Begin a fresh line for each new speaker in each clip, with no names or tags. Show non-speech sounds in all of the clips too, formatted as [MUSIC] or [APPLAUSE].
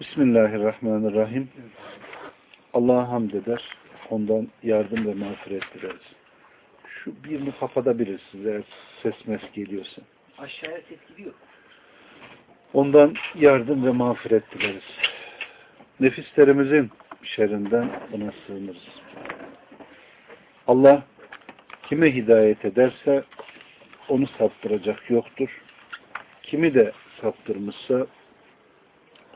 Bismillahirrahmanirrahim. Allah'a hamd eder. Ondan yardım ve mağfiret dileriz. Şu birini kapatabilirsiniz eğer ses mes geliyorsa.
Aşağıya ses gidiyor.
Ondan yardım ve mağfiret dileriz. Nefislerimizin şerrinden ona sığınırız. Allah kime hidayet ederse onu saptıracak yoktur. Kimi de saptırmışsa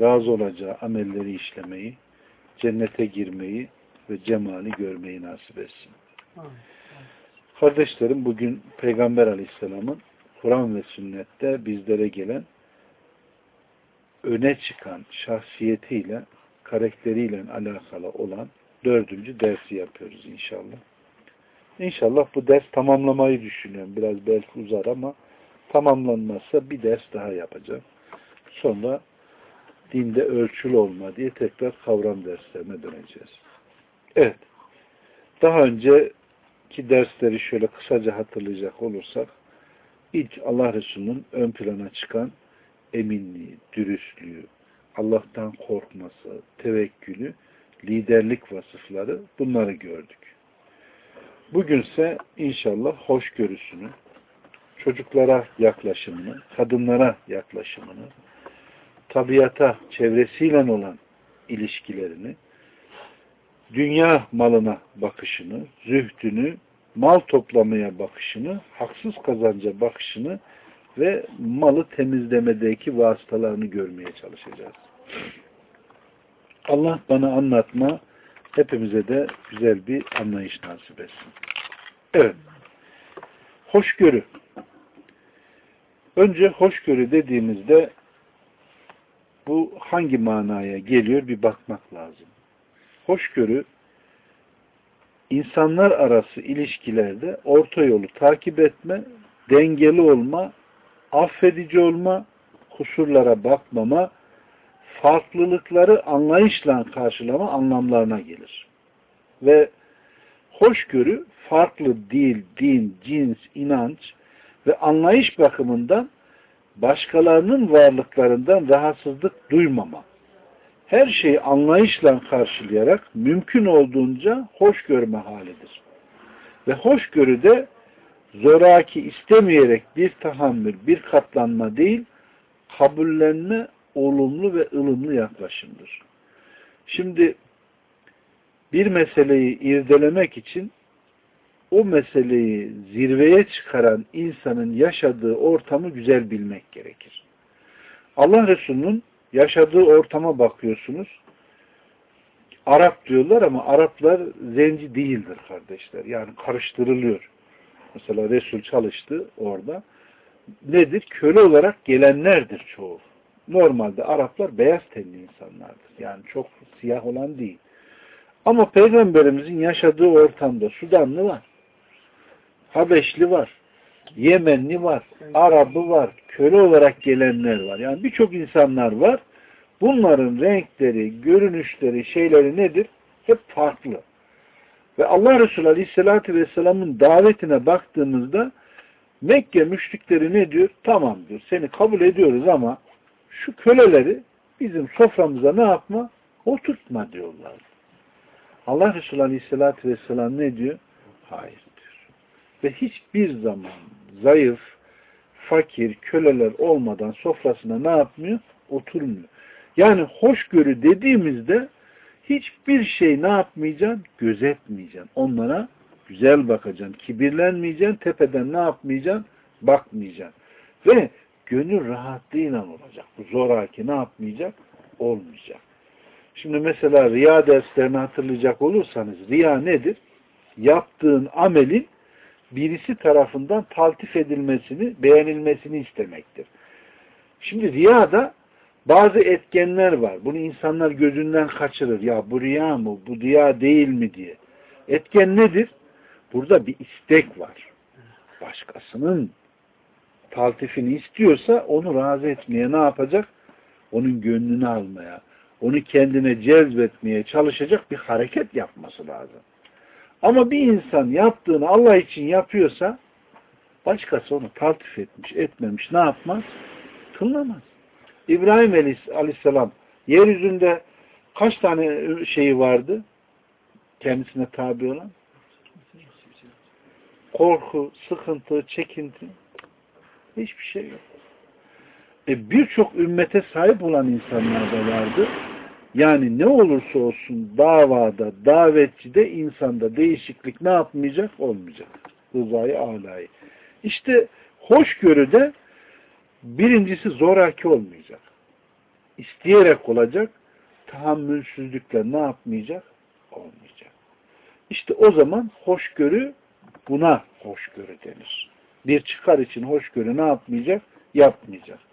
Razı olacağı amelleri işlemeyi, cennete girmeyi ve cemali görmeyi nasip etsin. Kardeşlerim bugün Peygamber Aleyhisselam'ın Kur'an ve sünnette bizlere gelen öne çıkan şahsiyetiyle, karakteriyle alakalı olan dördüncü dersi yapıyoruz inşallah. İnşallah bu ders tamamlamayı düşünüyorum. Biraz belki uzar ama tamamlanmazsa bir ders daha yapacağım. Sonra dinde ölçülü olma diye tekrar kavram derslerine döneceğiz. Evet. Daha önceki dersleri şöyle kısaca hatırlayacak olursak ilk Allah Resulü'nün ön plana çıkan eminliği, dürüstlüğü, Allah'tan korkması, tevekkülü, liderlik vasıfları bunları gördük. Bugünse inşallah hoşgörüsünü, çocuklara yaklaşımını, kadınlara yaklaşımını, tabiata, çevresiyle olan ilişkilerini, dünya malına bakışını, zühdünü, mal toplamaya bakışını, haksız kazanca bakışını ve malı temizlemedeki vasıtalarını görmeye çalışacağız. Allah bana anlatma, hepimize de güzel bir anlayış nasip etsin. Evet. Hoşgörü. Önce hoşgörü dediğimizde bu hangi manaya geliyor bir bakmak lazım. Hoşgörü insanlar arası ilişkilerde orta yolu takip etme, dengeli olma, affedici olma, kusurlara bakmama, farklılıkları anlayışla karşılama anlamlarına gelir. Ve hoşgörü farklı dil, din, cins, inanç ve anlayış bakımından başkalarının varlıklarından rahatsızlık duymama. Her şeyi anlayışla karşılayarak mümkün olduğunca hoş görme halidir. Ve hoşgörü de zoraki istemeyerek bir tahammül, bir katlanma değil, kabullenme, olumlu ve ılımlı yaklaşımdır. Şimdi bir meseleyi irdelemek için o meseleyi zirveye çıkaran insanın yaşadığı ortamı güzel bilmek gerekir. Allah Resulü'nün yaşadığı ortama bakıyorsunuz. Arap diyorlar ama Araplar zenci değildir kardeşler. Yani karıştırılıyor. Mesela Resul çalıştı orada. Nedir? Köle olarak gelenlerdir çoğu. Normalde Araplar beyaz tenli insanlardır. Yani çok siyah olan değil. Ama Peygamberimizin yaşadığı ortamda Sudanlı var. Habeşli var. Yemenli var. Arabı var. Köle olarak gelenler var. Yani birçok insanlar var. Bunların renkleri, görünüşleri, şeyleri nedir? Hep farklı. Ve Allah Resulü Aleyhisselatü Vesselam'ın davetine baktığımızda Mekke müşrikleri ne diyor? Tamam diyor. Seni kabul ediyoruz ama şu köleleri bizim soframıza ne yapma? Oturtma diyorlar. Allah Resulü Aleyhisselatü Vesselam ne diyor? Hayır. Ve hiçbir zaman zayıf, fakir, köleler olmadan sofrasına ne yapmıyor? Oturmuyor. Yani hoşgörü dediğimizde hiçbir şey ne yapmayacaksın? Gözetmeyeceksin. Onlara güzel bakacaksın. Kibirlenmeyeceksin. Tepeden ne yapmayacaksın? Bakmayacaksın. Ve gönül rahatlığıyla olacak. Bu zoraki ne yapmayacak? Olmayacak. Şimdi mesela riya derslerini hatırlayacak olursanız riya nedir? Yaptığın amelin birisi tarafından taltif edilmesini, beğenilmesini istemektir. Şimdi riya da Bazı etkenler var. Bunu insanlar gözünden kaçırır. Ya bu riya mı, bu riya değil mi diye. Etken nedir? Burada bir istek var. Başkasının taltifini istiyorsa onu razı etmeye ne yapacak? Onun gönlünü almaya, onu kendine cezbetmeye çalışacak bir hareket yapması lazım. Ama bir insan yaptığını Allah için yapıyorsa başkası onu taltif etmiş, etmemiş ne yapmaz? Kılmaz. İbrahim Aleyhisselam yeryüzünde kaç tane şeyi vardı? Kendisine tabi olan? Korku, sıkıntı, çekinti. Hiçbir şey yok. E birçok ümmete sahip olan insanlar da vardı. Yani ne olursa olsun davada, davetçide, insanda değişiklik ne yapmayacak? Olmayacak. Rızayı alayı. İşte hoşgörüde birincisi zoraki olmayacak. İsteyerek olacak. Tahammülsüzlükle ne yapmayacak? Olmayacak. İşte o zaman hoşgörü buna hoşgörü denir. Bir çıkar için hoşgörü ne yapmayacak? Yapmayacak.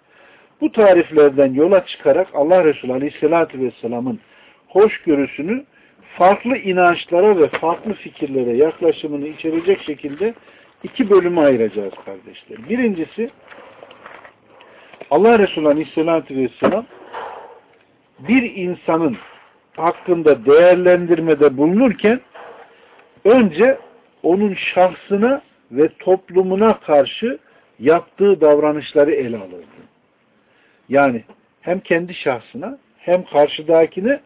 Bu tariflerden yola çıkarak Allah Resulü Aleyhisselatü Vesselam'ın hoşgörüsünü farklı inançlara ve farklı fikirlere yaklaşımını içerecek şekilde iki bölüme ayıracağız kardeşler. Birincisi Allah Resulü Aleyhisselatü Vesselam bir insanın hakkında değerlendirmede bulunurken önce onun şahsına ve toplumuna karşı yaptığı davranışları ele alırdı. Yani hem kendi şahsına hem karşıdakine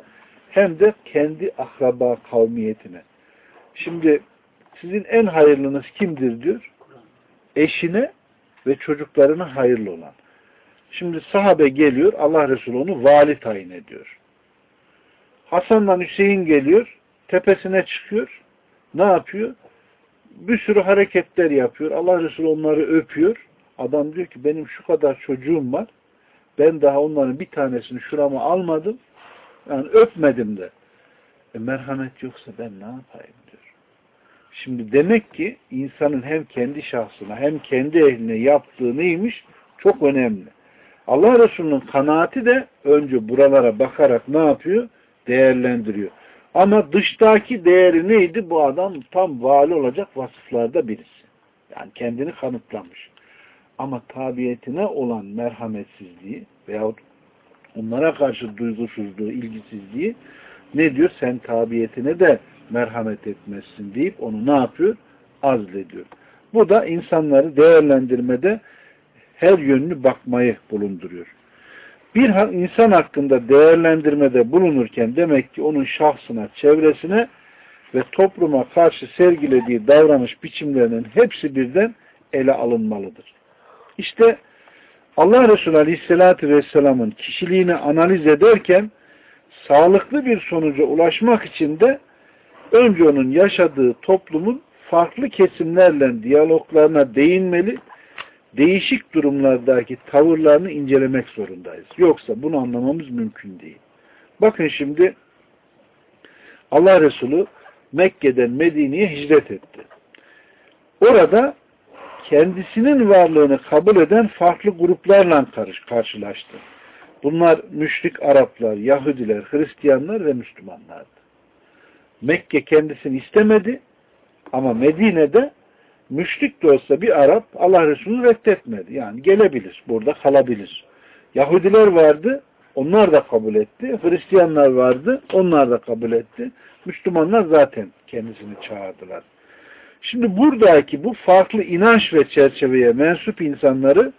hem de kendi akraba kavmiyetine. Şimdi sizin en hayırlınız kimdir diyor? Eşine ve çocuklarına hayırlı olan. Şimdi sahabe geliyor, Allah Resulü onu vali tayin ediyor. Hasan'dan Hüseyin geliyor, tepesine çıkıyor. Ne yapıyor? Bir sürü hareketler yapıyor. Allah Resulü onları öpüyor. Adam diyor ki benim şu kadar çocuğum var. Ben daha onların bir tanesini şurama almadım. Yani öpmedim de. E, merhamet yoksa ben ne yapayım diyor. Şimdi demek ki insanın hem kendi şahsına hem kendi ehline yaptığı neymiş? Çok önemli. Allah Resulü'nün kanaati de önce buralara bakarak ne yapıyor? Değerlendiriyor. Ama dıştaki değeri neydi? Bu adam tam vali olacak vasıflarda birisi. Yani kendini kanıtlamış. Ama tabiyetine olan merhametsizliği veyahut onlara karşı duygusuzluğu, ilgisizliği ne diyor? Sen tabiyetine de merhamet etmezsin deyip onu ne yapıyor? Azlediyor. Bu da insanları değerlendirmede her yönlü bakmayı bulunduruyor. Bir insan hakkında değerlendirmede bulunurken demek ki onun şahsına, çevresine ve topluma karşı sergilediği davranış biçimlerinin hepsi birden ele alınmalıdır. İşte Allah Resulü Aleyhisselatü Vesselam'ın kişiliğini analiz ederken sağlıklı bir sonuca ulaşmak için de önce onun yaşadığı toplumun farklı kesimlerle diyaloglarına değinmeli değişik durumlardaki tavırlarını incelemek zorundayız. Yoksa bunu anlamamız mümkün değil. Bakın şimdi Allah Resulü Mekke'den Medine'ye hicret etti. Orada kendisinin varlığını kabul eden farklı gruplarla karşılaştı. Bunlar müşrik Araplar, Yahudiler, Hristiyanlar ve Müslümanlardı. Mekke kendisini istemedi ama Medine'de müşrik de olsa bir Arap Allah Resulü'nü reddetmedi. Yani gelebilir, burada kalabilir. Yahudiler vardı, onlar da kabul etti. Hristiyanlar vardı, onlar da kabul etti. Müslümanlar zaten kendisini çağırdılar. Şimdi buradaki bu farklı inanç ve çerçeveye mensup insanları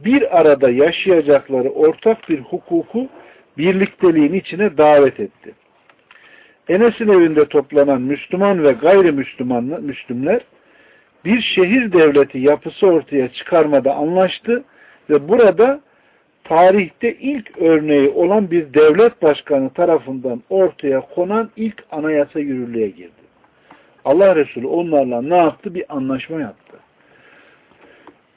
bir arada yaşayacakları ortak bir hukuku birlikteliğin içine davet etti. Enes'in evinde toplanan Müslüman ve gayrimüslimler Müslümler bir şehir devleti yapısı ortaya çıkarmada anlaştı ve burada tarihte ilk örneği olan bir devlet başkanı tarafından ortaya konan ilk anayasa yürürlüğe girdi. Allah Resulü onlarla ne yaptı? Bir anlaşma yaptı.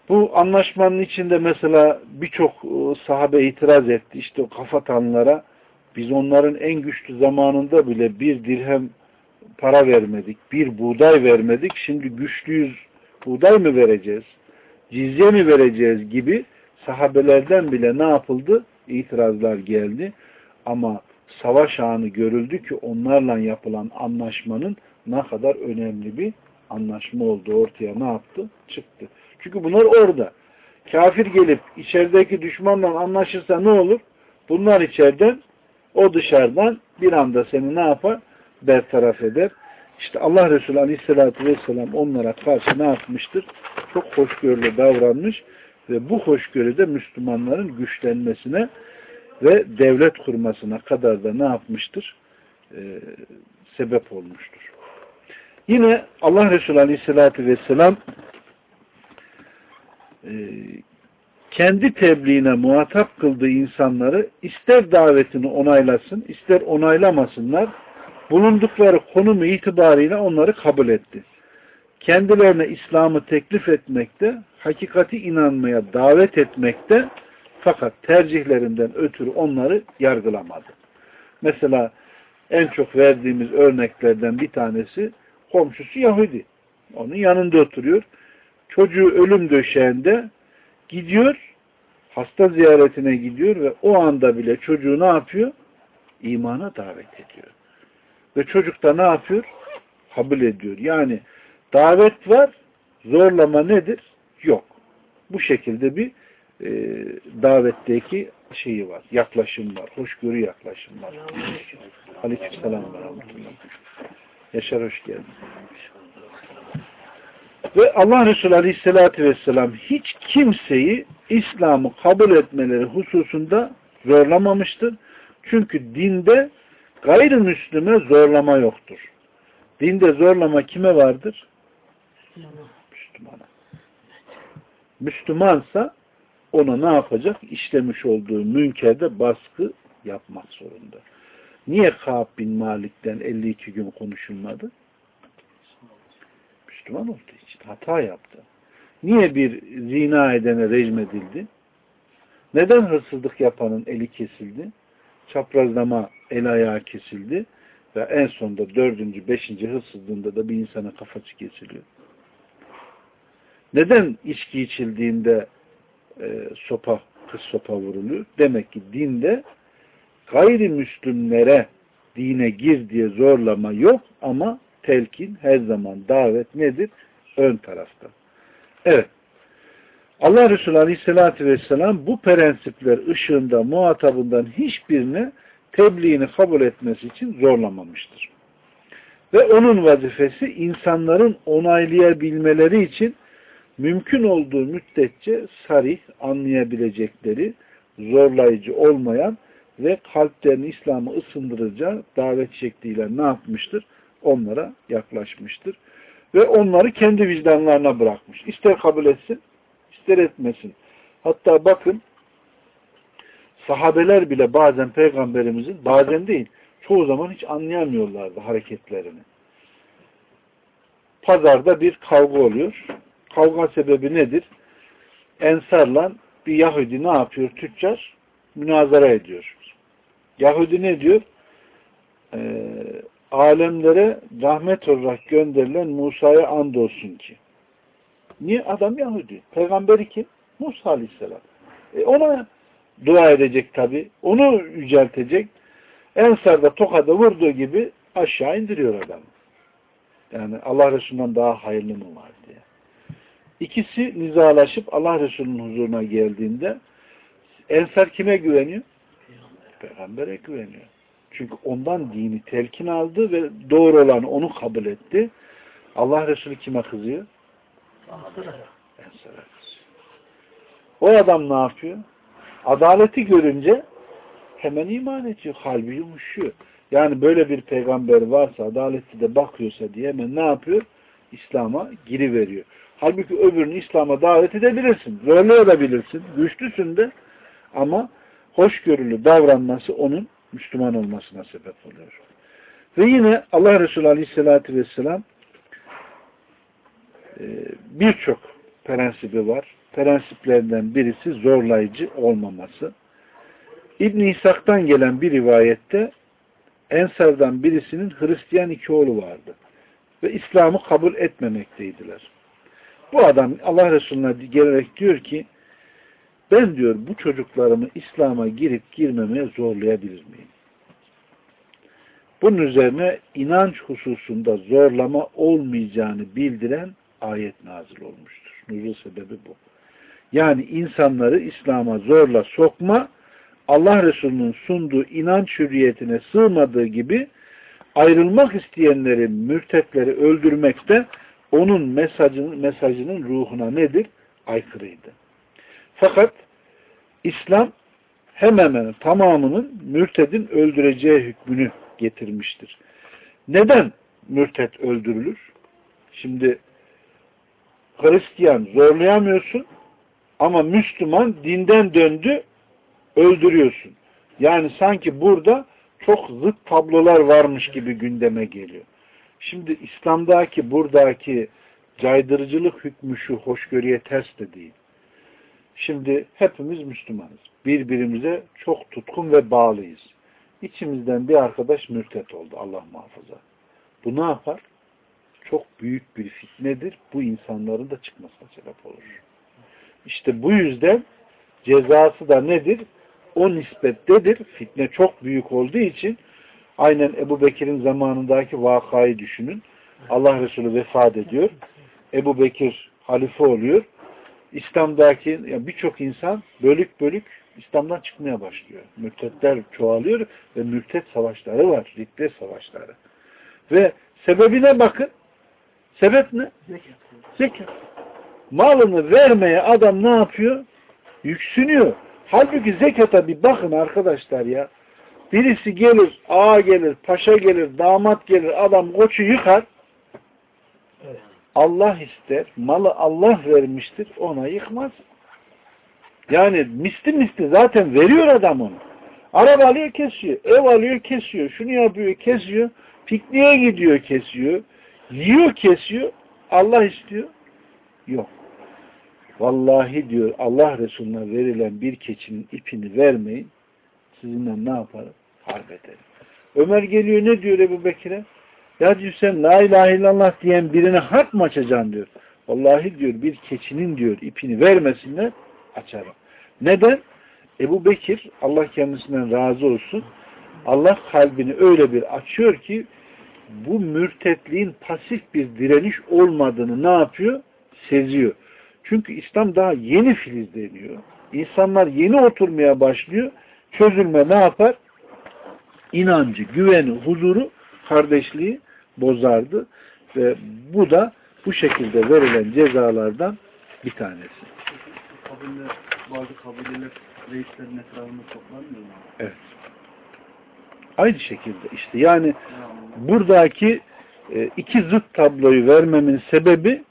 Bu anlaşmanın içinde mesela birçok e, sahabe itiraz etti. İşte o kafatanlara biz onların en güçlü zamanında bile bir dirhem para vermedik, bir buğday vermedik, şimdi güçlüyüz, buğday mı vereceğiz, cizye mi vereceğiz gibi sahabelerden bile ne yapıldı? itirazlar geldi. Ama savaş anı görüldü ki onlarla yapılan anlaşmanın ne kadar önemli bir anlaşma oldu ortaya ne yaptı? Çıktı. Çünkü bunlar orada. Kafir gelip içerideki düşmanla anlaşırsa ne olur? Bunlar içeriden o dışarıdan bir anda seni ne yapar? Bertaraf eder. İşte Allah Resulü Aleyhisselatü Vesselam onlara karşı ne yapmıştır? Çok hoşgörülü davranmış ve bu hoşgörüde Müslümanların güçlenmesine ve devlet kurmasına kadar da ne yapmıştır? Ee, sebep olmuştur. Yine Allah Resulü Aleyhisselatü Vesselam e, kendi tebliğine muhatap kıldığı insanları ister davetini onaylasın, ister onaylamasınlar, bulundukları konumu itibariyle onları kabul etti. Kendilerine İslam'ı teklif etmekte, hakikati inanmaya davet etmekte fakat tercihlerinden ötürü onları yargılamadı. Mesela en çok verdiğimiz örneklerden bir tanesi komşusu Yahudi. Onun yanında oturuyor. Çocuğu ölüm döşeğinde gidiyor, hasta ziyaretine gidiyor ve o anda bile çocuğu ne yapıyor? İmana davet ediyor. Ve çocuk da ne yapıyor? Kabul ediyor. Yani davet var, zorlama nedir? Yok. Bu şekilde bir e, davetteki şeyi var, yaklaşım var, hoşgörü yaklaşım var. Aleykümselam ve rahmetullah. Yaşar hoş geldin. Ve Allah Resulü Aleyhisselatü Vesselam hiç kimseyi İslam'ı kabul etmeleri hususunda zorlamamıştır. Çünkü dinde gayrimüslime zorlama yoktur. Dinde zorlama kime vardır? Müslümana. Müslümansa ona ne yapacak? İşlemiş olduğu münkerde baskı yapmak zorunda. Niye Kaab bin Malik'ten 52 gün konuşulmadı? Müslüman olduğu için. Hata yaptı. Niye bir zina edene rejim edildi? Neden hırsızlık yapanın eli kesildi? Çaprazlama el ayağı kesildi. Ve en sonunda dördüncü, beşinci hırsızlığında da bir insanın kafası kesiliyor. Neden içki içildiğinde e, sopa, kız sopa vuruluyor? Demek ki dinde gayrimüslimlere dine gir diye zorlama yok ama telkin her zaman davet nedir? Ön tarafta. Evet. Allah Resulü Aleyhisselatü Vesselam bu prensipler ışığında muhatabından hiçbirine tebliğini kabul etmesi için zorlamamıştır. Ve onun vazifesi insanların onaylayabilmeleri için mümkün olduğu müddetçe sarih anlayabilecekleri, zorlayıcı olmayan ve kalplerini İslam'ı ısındırıcı davet şekliyle ne yapmıştır? Onlara yaklaşmıştır. Ve onları kendi vicdanlarına bırakmış. İster kabul etsin, ister etmesin. Hatta bakın sahabeler bile bazen peygamberimizin, bazen değil, çoğu zaman hiç anlayamıyorlardı hareketlerini. Pazarda bir kavga oluyor. Kavga sebebi nedir? Ensarla bir Yahudi ne yapıyor? Tüccar münazara ediyor. Yahudi ne diyor? Ee, alemlere rahmet olarak gönderilen Musa'ya andolsun ki. Niye? Adam Yahudi. Peygamberi kim? Musa Aleyhisselam. E ona dua edecek tabi. Onu yüceltecek. Ensar'da tokada vurduğu gibi aşağı indiriyor adam. Yani Allah Resulü'nden daha hayırlı mı var diye. İkisi nizalaşıp Allah Resulü'nün huzuruna geldiğinde Ensar kime güveniyor? Peygamber'e güveniyor. Çünkü ondan dini telkin aldı ve doğru olan onu kabul etti. Allah Resulü kime kızıyor? Ensar'a kızıyor. O adam ne yapıyor? Adaleti görünce hemen iman ediyor. Kalbi yumuşuyor. Yani böyle bir peygamber varsa, adaleti de bakıyorsa diye hemen ne yapıyor? İslam'a giriveriyor. Halbuki öbürünü İslam'a davet edebilirsin. Zorlayabilirsin. Güçlüsün de ama hoşgörülü davranması onun Müslüman olmasına sebep oluyor. Ve yine Allah Resulü Aleyhisselatü Vesselam e, birçok prensibi var. Prensiplerden birisi zorlayıcı olmaması. İbn İshak'tan gelen bir rivayette Ensar'dan birisinin Hristiyan iki oğlu vardı. Ve İslam'ı kabul etmemekteydiler. Bu adam Allah Resulü'ne gelerek diyor ki ben diyor bu çocuklarımı İslam'a girip girmemeye zorlayabilir miyim? Bunun üzerine inanç hususunda zorlama olmayacağını bildiren ayet nazil olmuştur. Nuzul sebebi bu. Yani insanları İslam'a zorla sokma, Allah Resulü'nün sunduğu inanç hürriyetine sığmadığı gibi ayrılmak isteyenleri, mürtetleri öldürmekte onun mesajının, mesajının ruhuna nedir? Aykırıydı. Fakat İslam hemen hemen tamamının mürtedin öldüreceği hükmünü getirmiştir. Neden mürted öldürülür? Şimdi Hristiyan zorlayamıyorsun ama Müslüman dinden döndü öldürüyorsun. Yani sanki burada çok zıt tablolar varmış gibi gündeme geliyor. Şimdi İslam'daki buradaki caydırıcılık hükmü şu hoşgörüye ters de değil. Şimdi hepimiz Müslümanız. Birbirimize çok tutkun ve bağlıyız. İçimizden bir arkadaş mürtet oldu Allah muhafaza. Bu ne yapar? Çok büyük bir fitnedir. Bu insanların da çıkmasına sebep olur. İşte bu yüzden cezası da nedir? O nispettedir. Fitne çok büyük olduğu için aynen Ebu Bekir'in zamanındaki vakayı düşünün. Allah Resulü vefat ediyor. Ebu Bekir halife oluyor. İslam'daki yani birçok insan bölük bölük İslam'dan çıkmaya başlıyor. Mürtetler çoğalıyor ve mürtet savaşları var. Riddet savaşları. Ve sebebine bakın. Sebep ne? Zekat. Zekat. Malını vermeye adam ne yapıyor? Yüksünüyor. Halbuki zekata bir bakın arkadaşlar ya. Birisi gelir, ağa gelir, paşa gelir, damat gelir, adam koçu yıkar. Allah ister, malı Allah vermiştir, ona yıkmaz. Yani misli misli zaten veriyor adam onu. Araba alıyor kesiyor, ev alıyor kesiyor, şunu yapıyor kesiyor, pikniğe gidiyor kesiyor, yiyor kesiyor, Allah istiyor. Yok. Vallahi diyor Allah Resulüne verilen bir keçinin ipini vermeyin. Sizinle ne yaparım? Harp ederim. Ömer geliyor ne diyor Ebu Bekir'e? Ya diyor sen la ilahe illallah diyen birine harp mı açacaksın diyor. Vallahi diyor bir keçinin diyor ipini vermesinler açarım. Neden? Ebu Bekir Allah kendisinden razı olsun. Allah kalbini öyle bir açıyor ki bu mürtetliğin pasif bir direniş olmadığını ne yapıyor? Seziyor. Çünkü İslam daha yeni filizleniyor. İnsanlar yeni oturmaya başlıyor. Çözülme ne yapar? İnancı, güveni, huzuru, kardeşliği bozardı. Ve bu da bu şekilde verilen cezalardan bir tanesi.
Kabiller, bazı kabileler reislerin etrafında toplanmıyor mu?
Evet. Aynı şekilde işte yani buradaki e, iki zıt tabloyu vermemin sebebi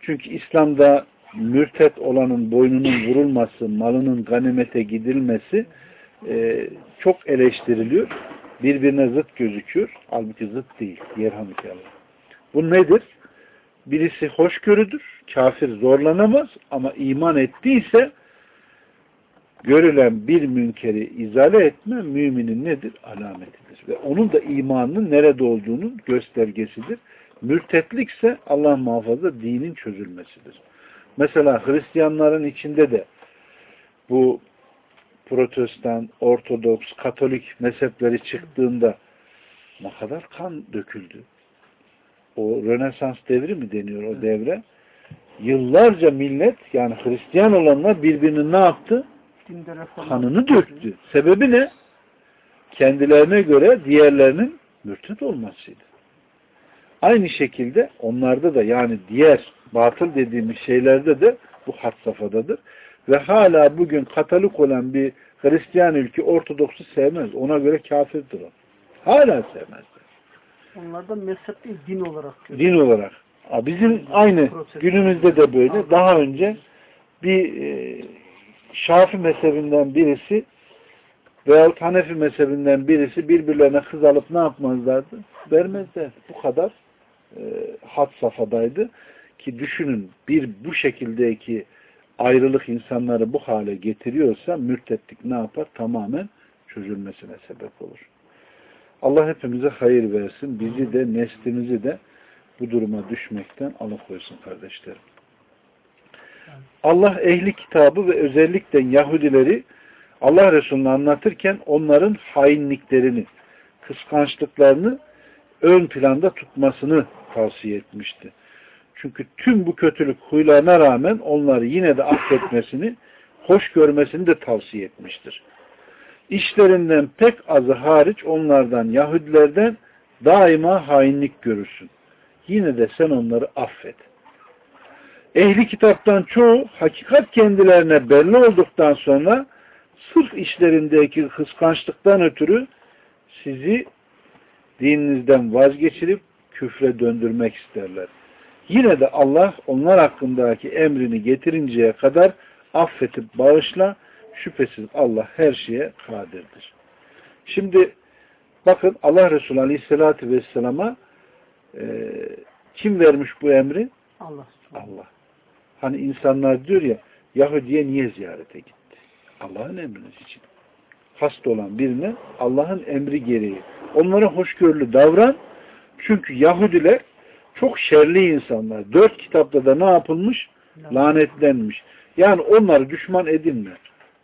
çünkü İslam'da mürtet olanın boynunun vurulması, malının ganimete gidilmesi e, çok eleştiriliyor. Birbirine zıt gözüküyor. Halbuki zıt değil. Yerhamdülillah. Bu nedir? Birisi hoşgörüdür. Kafir zorlanamaz ama iman ettiyse görülen bir münkeri izale etme müminin nedir? Alametidir. Ve onun da imanının nerede olduğunun göstergesidir. Mürtetlikse Allah muhafaza dinin çözülmesidir. Mesela Hristiyanların içinde de bu protestan, ortodoks, katolik mezhepleri çıktığında ne kadar kan döküldü. O Rönesans devri mi deniyor o devre? Yıllarca millet yani Hristiyan olanlar birbirini ne yaptı? Kanını döktü. Sebebi ne? Kendilerine göre diğerlerinin mürtet olmasıydı. Aynı şekilde onlarda da yani diğer batıl dediğimiz şeylerde de bu had safhadadır. Ve hala bugün Katolik olan bir Hristiyan ülke Ortodoks'u sevmez. Ona göre kafirdir o. Hala sevmezler.
Onlar da mezhep değil, din olarak.
Görüyor. Din olarak. Bizim aynı günümüzde de böyle. Daha önce bir e, Şafi mezhebinden birisi veyahut Hanefi mezhebinden birisi birbirlerine kız alıp ne yapmazlardı? Vermezler. Bu kadar e, had safhadaydı. Ki düşünün bir bu şekildeki ayrılık insanları bu hale getiriyorsa mürtetlik ne yapar? Tamamen çözülmesine sebep olur. Allah hepimize hayır versin. Bizi de neslimizi de bu duruma düşmekten alıkoysun kardeşlerim. Allah ehli kitabı ve özellikle Yahudileri Allah Resulü'nü anlatırken onların hainliklerini, kıskançlıklarını ön planda tutmasını tavsiye etmişti. Çünkü tüm bu kötülük huylarına rağmen onları yine de affetmesini, hoş görmesini de tavsiye etmiştir. İşlerinden pek azı hariç onlardan, Yahudilerden daima hainlik görürsün. Yine de sen onları affet. Ehli kitaptan çoğu hakikat kendilerine belli olduktan sonra sırf işlerindeki kıskançlıktan ötürü sizi dininizden vazgeçirip küfre döndürmek isterler. Yine de Allah onlar hakkındaki emrini getirinceye kadar affetip bağışla. Şüphesiz Allah her şeye kadirdir. Şimdi bakın Allah Resulü Aleyhisselatü Vesselam'a e, kim vermiş bu emri?
Allah.
Allah. Hani insanlar diyor ya Yahudi'ye niye ziyarete gitti? Allah'ın emriniz için. Hasta olan birine Allah'ın emri gereği. Onlara hoşgörülü davran. Çünkü Yahudiler çok şerli insanlar. Dört kitapta da ne yapılmış? Lanetlenmiş. Yani onları düşman edinme.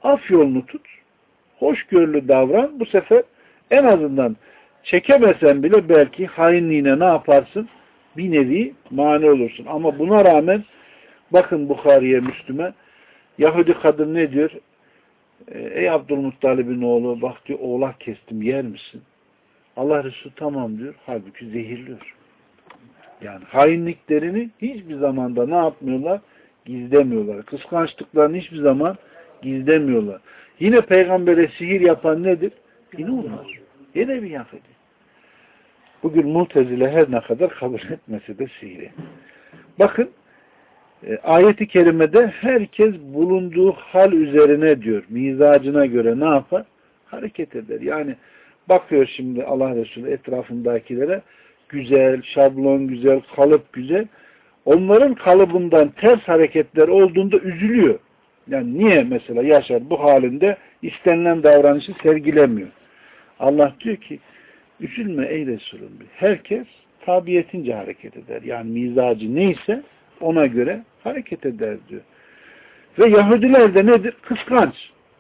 Af yolunu tut. Hoşgörülü davran. Bu sefer en azından çekemesen bile belki hainliğine ne yaparsın? Bir nevi mani olursun. Ama buna rağmen bakın Bukhari'ye, Müslüme Yahudi kadın ne diyor? Ee, ey Abdülmuttalib'in oğlu bak diyor oğlak kestim yer misin? Allah Resulü tamam diyor. Halbuki zehirliyor. Yani hainliklerini hiçbir zamanda ne yapmıyorlar? Gizlemiyorlar. Kıskançlıklarını hiçbir zaman gizlemiyorlar. Yine peygambere sihir yapan nedir? Yine onlar. Yine bir Yahudi. Bugün Multezile her ne kadar kabul etmese de sihiri. Bakın e, ayeti kerimede herkes bulunduğu hal üzerine diyor. Mizacına göre ne yapar? Hareket eder. Yani bakıyor şimdi Allah Resulü etrafındakilere güzel, şablon güzel, kalıp güzel. Onların kalıbından ters hareketler olduğunda üzülüyor. Yani niye mesela Yaşar bu halinde istenilen davranışı sergilemiyor? Allah diyor ki üzülme ey Resulüm. Herkes tabiyetince hareket eder. Yani mizacı neyse ona göre hareket eder diyor. Ve Yahudiler de nedir? Kıskanç.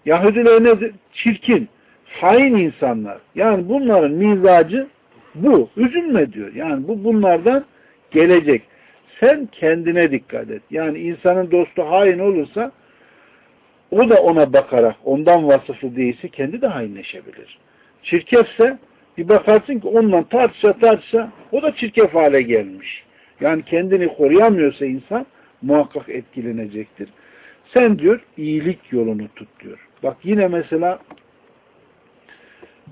Yahudiler nedir? Çirkin. Hain insanlar. Yani bunların mizacı bu. Üzülme diyor. Yani bu bunlardan gelecek. Sen kendine dikkat et. Yani insanın dostu hain olursa o da ona bakarak ondan vasıflı değilse kendi de hainleşebilir. Çirkefse bir bakarsın ki ondan tartışa tartışa o da çirkef hale gelmiş. Yani kendini koruyamıyorsa insan muhakkak etkilenecektir. Sen diyor iyilik yolunu tut diyor. Bak yine mesela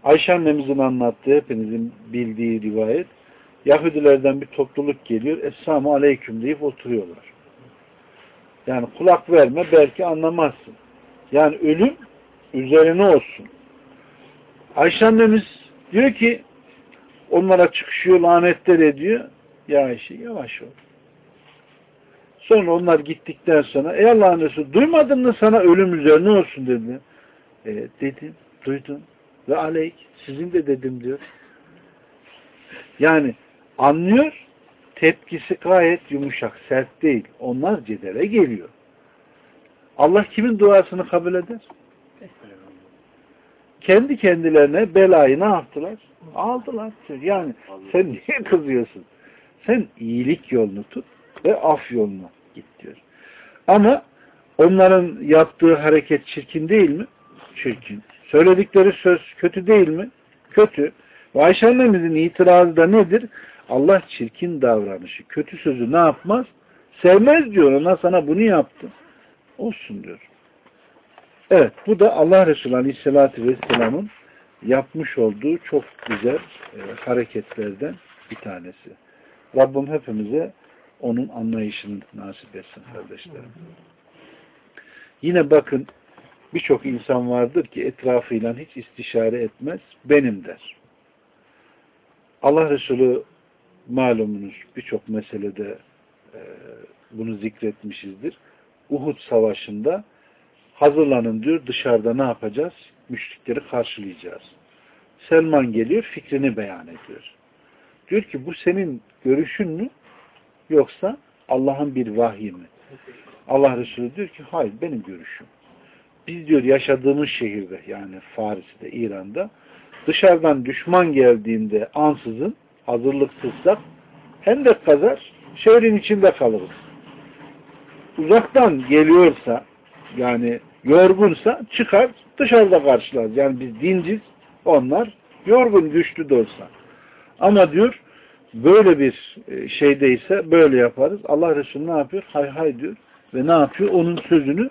Ayşe annemizin anlattığı hepinizin bildiği rivayet Yahudilerden bir topluluk geliyor. Esselamu aleyküm deyip oturuyorlar. Yani kulak verme belki anlamazsın. Yani ölüm üzerine olsun. Ayşe annemiz diyor ki onlara çıkışıyor, lanetler ediyor. Ya Ayşe yavaş ol. Sonra onlar gittikten sonra ey Allah'ın Resulü duymadın mı sana ölüm üzerine olsun dedi. E, dedim, duydum. Ve aleyk sizin de dedim diyor. Yani anlıyor tepkisi gayet yumuşak, sert değil. Onlar cedele geliyor. Allah kimin duasını kabul eder? Kendi kendilerine belayı ne yaptılar? Aldılar. Yani sen niye kızıyorsun? Sen iyilik yolunu tut ve af yoluna git diyor. Ama onların yaptığı hareket çirkin değil mi? Çirkin. Söyledikleri söz kötü değil mi? Kötü. Ve Ayşe annemizin itirazı da nedir? Allah çirkin davranışı, kötü sözü ne yapmaz? Sevmez diyor. Ona sana bunu yaptı. Olsun diyor. Evet. Bu da Allah Resulü Aleyhisselatü Vesselam'ın yapmış olduğu çok güzel e, hareketlerden bir tanesi. Rabbim hepimize onun anlayışını nasip etsin kardeşlerim. Yine bakın birçok insan vardır ki etrafıyla hiç istişare etmez. Benim der. Allah Resulü malumunuz birçok meselede e, bunu zikretmişizdir. Uhud Savaşı'nda hazırlanın diyor dışarıda ne yapacağız? Müşrikleri karşılayacağız. Selman geliyor fikrini beyan ediyor. Diyor ki bu senin görüşün mü yoksa Allah'ın bir vahyi mi? Allah Resulü diyor ki hayır benim görüşüm. Biz diyor yaşadığımız şehirde yani Faris'te, İran'da dışarıdan düşman geldiğinde ansızın hazırlıksızsak hendek kazar şehrin içinde kalırız. Uzaktan geliyorsa yani yorgunsa çıkar dışarıda karşılarız. Yani biz dinciz onlar yorgun güçlü de olsa. Ama diyor böyle bir e, şeydeyse böyle yaparız. Allah Resulü ne yapıyor? Hay hay diyor. Ve ne yapıyor? Onun sözünü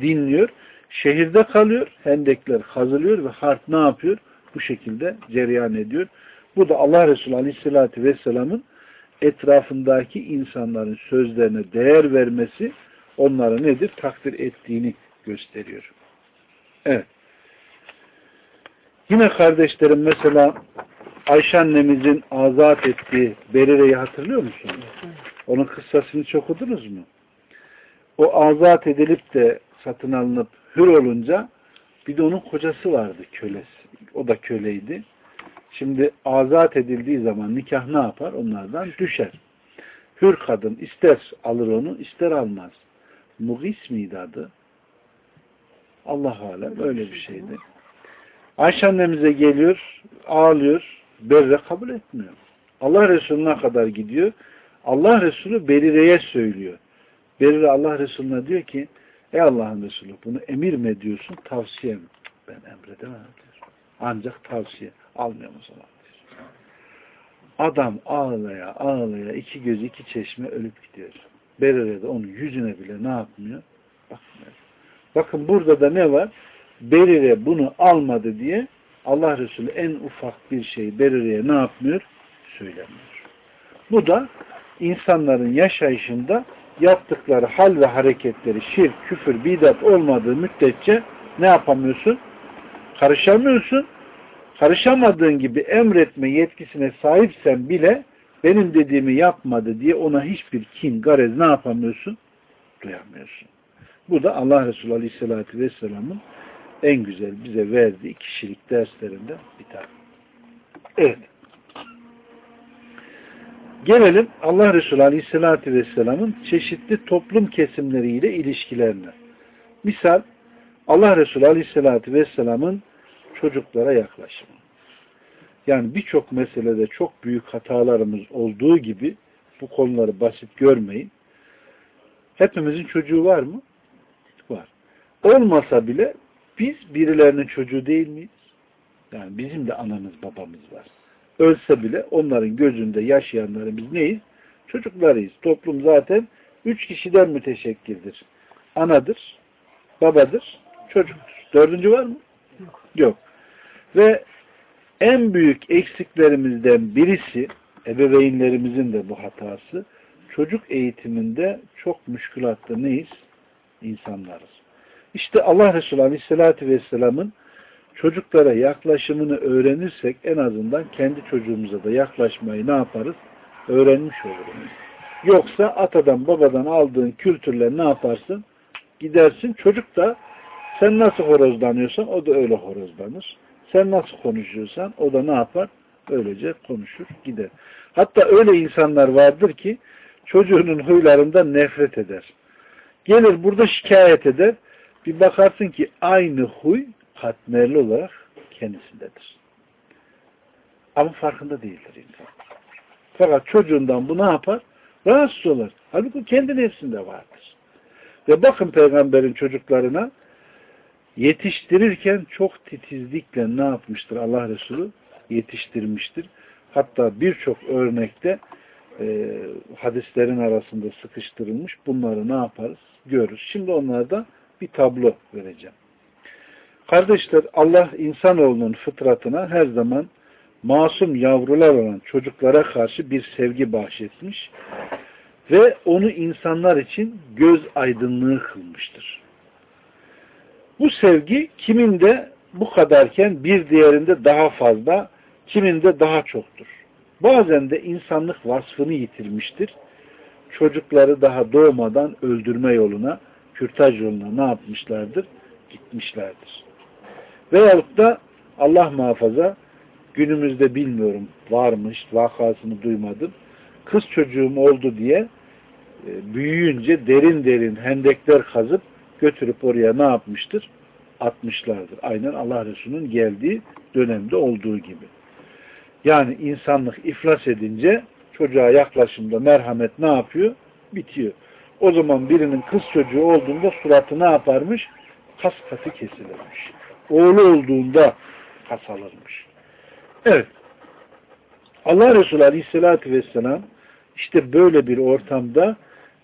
dinliyor. Şehirde kalıyor. Hendekler kazılıyor ve harp ne yapıyor? Bu şekilde cereyan ediyor. Bu da Allah Resulü Aleyhisselatü Vesselam'ın etrafındaki insanların sözlerine değer vermesi onları nedir? Takdir ettiğini gösteriyor. Evet. Yine kardeşlerim mesela Ayşe annemizin azat ettiği Berire'yi hatırlıyor musunuz? Onun kıssasını çok okudunuz mu? O azat edilip de satın alınıp hür olunca bir de onun kocası vardı kölesi. O da köleydi. Şimdi azat edildiği zaman nikah ne yapar? Onlardan düşer. Hür kadın ister alır onu, ister almaz. Mugis miydi adı? Allah alem öyle bir şeydi. Ayşe annemize geliyor, ağlıyor, Berre kabul etmiyor. Allah Resulü'ne kadar gidiyor. Allah Resulü Berire'ye söylüyor. Berire Allah Resulü'ne diyor ki Ey Allah'ın Resulü bunu emir mi ediyorsun, tavsiye mi? Ben emredemem diyor. Ancak tavsiye. Almıyorum o zaman diyor. Adam ağlaya ağlaya iki göz iki çeşme ölüp gidiyor. Berire de onun yüzüne bile ne yapmıyor? Bakmıyor. Bakın burada da ne var? Berire bunu almadı diye Allah Resulü en ufak bir şey Berire'ye ne yapmıyor? Söylemiyor. Bu da insanların yaşayışında yaptıkları hal ve hareketleri şirk, küfür, bidat olmadığı müddetçe ne yapamıyorsun? Karışamıyorsun. Karışamadığın gibi emretme yetkisine sahipsen bile benim dediğimi yapmadı diye ona hiçbir kin, garez ne yapamıyorsun? Duyamıyorsun. Bu da Allah Resulü Aleyhisselatü Vesselam'ın en güzel bize verdiği kişilik derslerinden bir tane. Evet. Gelelim Allah Resulü Aleyhisselatü Vesselam'ın çeşitli toplum kesimleriyle ilişkilerine. Misal Allah Resulü Aleyhisselatü Vesselam'ın çocuklara yaklaşımı. Yani birçok meselede çok büyük hatalarımız olduğu gibi bu konuları basit görmeyin. Hepimizin çocuğu var mı? Var. Olmasa bile biz birilerinin çocuğu değil miyiz? Yani bizim de anamız babamız var. Ölse bile onların gözünde yaşayanların biz neyiz? Çocuklarıyız. Toplum zaten üç kişiden müteşekkildir. Anadır, babadır, çocuktur. Dördüncü var mı? Yok. Yok. Ve en büyük eksiklerimizden birisi, ebeveynlerimizin de bu hatası, çocuk eğitiminde çok müşkülatlı neyiz? İnsanlarız. İşte Allah Resulü Aleyhisselatü Vesselam'ın çocuklara yaklaşımını öğrenirsek en azından kendi çocuğumuza da yaklaşmayı ne yaparız? Öğrenmiş oluruz. Yoksa atadan babadan aldığın kültürle ne yaparsın? Gidersin çocuk da sen nasıl horozlanıyorsan o da öyle horozlanır. Sen nasıl konuşuyorsan o da ne yapar? Öylece konuşur gider. Hatta öyle insanlar vardır ki çocuğunun huylarından nefret eder. Gelir burada şikayet eder. Bir bakarsın ki aynı huy katmerli olarak kendisindedir. Ama farkında değildir insan. Fakat çocuğundan bu ne yapar? Rahatsız olur. Halbuki kendi nefsinde vardır. Ve bakın peygamberin çocuklarına yetiştirirken çok titizlikle ne yapmıştır Allah Resulü? Yetiştirmiştir. Hatta birçok örnekte e, hadislerin arasında sıkıştırılmış. Bunları ne yaparız? Görürüz. Şimdi onlarda bir tablo vereceğim. Kardeşler Allah insanoğlunun fıtratına her zaman masum yavrular olan çocuklara karşı bir sevgi bahşetmiş ve onu insanlar için göz aydınlığı kılmıştır. Bu sevgi kiminde bu kadarken bir diğerinde daha fazla, kiminde daha çoktur. Bazen de insanlık vasfını yitirmiştir. Çocukları daha doğmadan öldürme yoluna, kürtaj yoluna ne yapmışlardır? Gitmişlerdir. Veyahut da Allah muhafaza günümüzde bilmiyorum varmış, vakasını duymadım. Kız çocuğum oldu diye e, büyüyünce derin derin hendekler kazıp götürüp oraya ne yapmıştır? Atmışlardır. Aynen Allah Resulü'nün geldiği dönemde olduğu gibi. Yani insanlık iflas edince çocuğa yaklaşımda merhamet ne yapıyor? Bitiyor. O zaman birinin kız çocuğu olduğunda suratı ne yaparmış? Kas katı kesilirmiş. Oğlu olduğunda kas alırmış. Evet. Allah Resulü Aleyhisselatü Vesselam işte böyle bir ortamda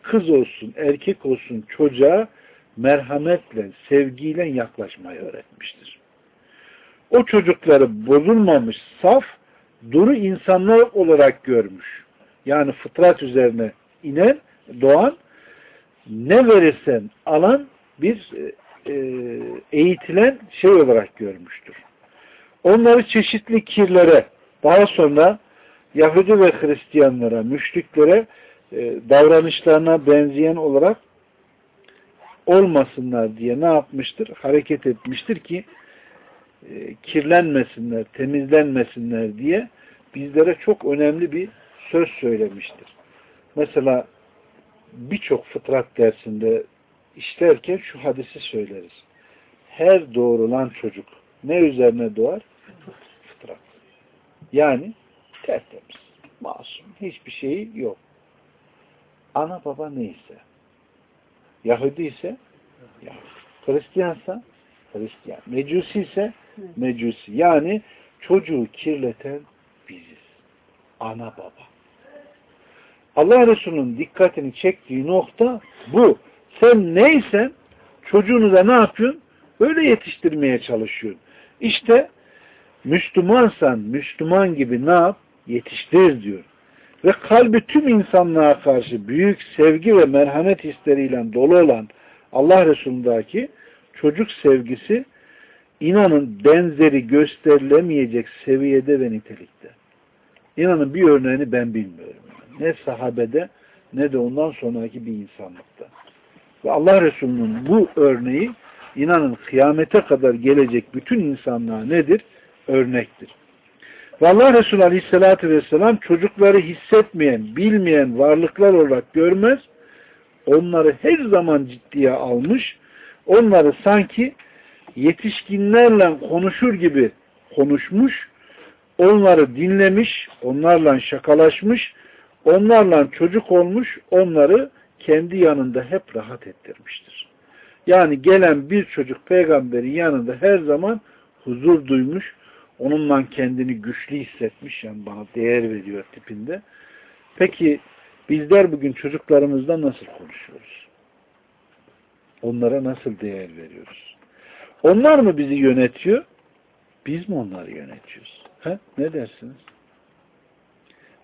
kız olsun, erkek olsun çocuğa merhametle, sevgiyle yaklaşmayı öğretmiştir. O çocukları bozulmamış, saf, duru insanlar olarak görmüş. Yani fıtrat üzerine inen, doğan, ne verirsen alan bir e, eğitilen şey olarak görmüştür. Onları çeşitli kirlere, daha sonra Yahudi ve Hristiyanlara, müşriklere e, davranışlarına benzeyen olarak olmasınlar diye ne yapmıştır? Hareket etmiştir ki e, kirlenmesinler, temizlenmesinler diye bizlere çok önemli bir söz söylemiştir. Mesela birçok fıtrat dersinde işlerken şu hadisi söyleriz. Her doğrulan çocuk ne üzerine doğar? Fıtrat. Yani tertemiz, masum, hiçbir şeyi yok. Ana baba neyse, Yahudi ise Yahudi, Hristiyansa Hristiyan, Mecusi ise Mecusi. Yani çocuğu kirleten biziz. Ana baba. Allah Resulü'nün dikkatini çektiği nokta bu. Sen neysen çocuğunu da ne yapıyorsun? Öyle yetiştirmeye çalışıyorsun. İşte Müslümansan Müslüman gibi ne yap? Yetiştir diyor. Ve kalbi tüm insanlığa karşı büyük sevgi ve merhamet hisleriyle dolu olan Allah Resulü'ndeki çocuk sevgisi inanın benzeri gösterilemeyecek seviyede ve nitelikte. İnanın bir örneğini ben bilmiyorum. Ne sahabede ne de ondan sonraki bir insanlıkta. Ve Allah Resulü'nün bu örneği inanın kıyamete kadar gelecek bütün insanlığa nedir? Örnektir. Ve Allah Resulü Aleyhisselatü Vesselam çocukları hissetmeyen, bilmeyen varlıklar olarak görmez. Onları her zaman ciddiye almış. Onları sanki yetişkinlerle konuşur gibi konuşmuş. Onları dinlemiş, onlarla şakalaşmış, onlarla çocuk olmuş, onları kendi yanında hep rahat ettirmiştir. Yani gelen bir çocuk peygamberin yanında her zaman huzur duymuş, onunla kendini güçlü hissetmiş, yani bana değer veriyor tipinde. Peki bizler bugün çocuklarımızla nasıl konuşuyoruz? Onlara nasıl değer veriyoruz? Onlar mı bizi yönetiyor? Biz mi onları yönetiyoruz? He? Ne dersiniz?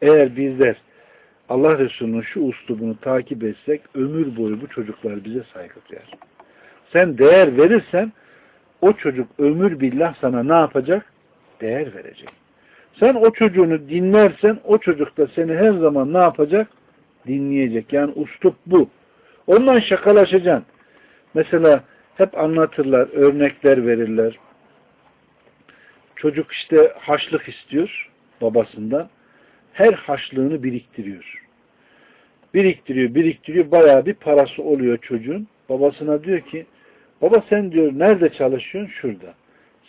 Eğer bizler Allah Resulü'nün şu uslubunu takip etsek ömür boyu bu çocuklar bize saygı duyar. Sen değer verirsen o çocuk ömür billah sana ne yapacak? Değer verecek. Sen o çocuğunu dinlersen o çocuk da seni her zaman ne yapacak? Dinleyecek. Yani uslup bu. Ondan şakalaşacaksın. Mesela hep anlatırlar, örnekler verirler. Çocuk işte haçlık istiyor babasından. Her haçlığını biriktiriyor. Biriktiriyor, biriktiriyor. Bayağı bir parası oluyor çocuğun. Babasına diyor ki baba sen diyor nerede çalışıyorsun? Şurada.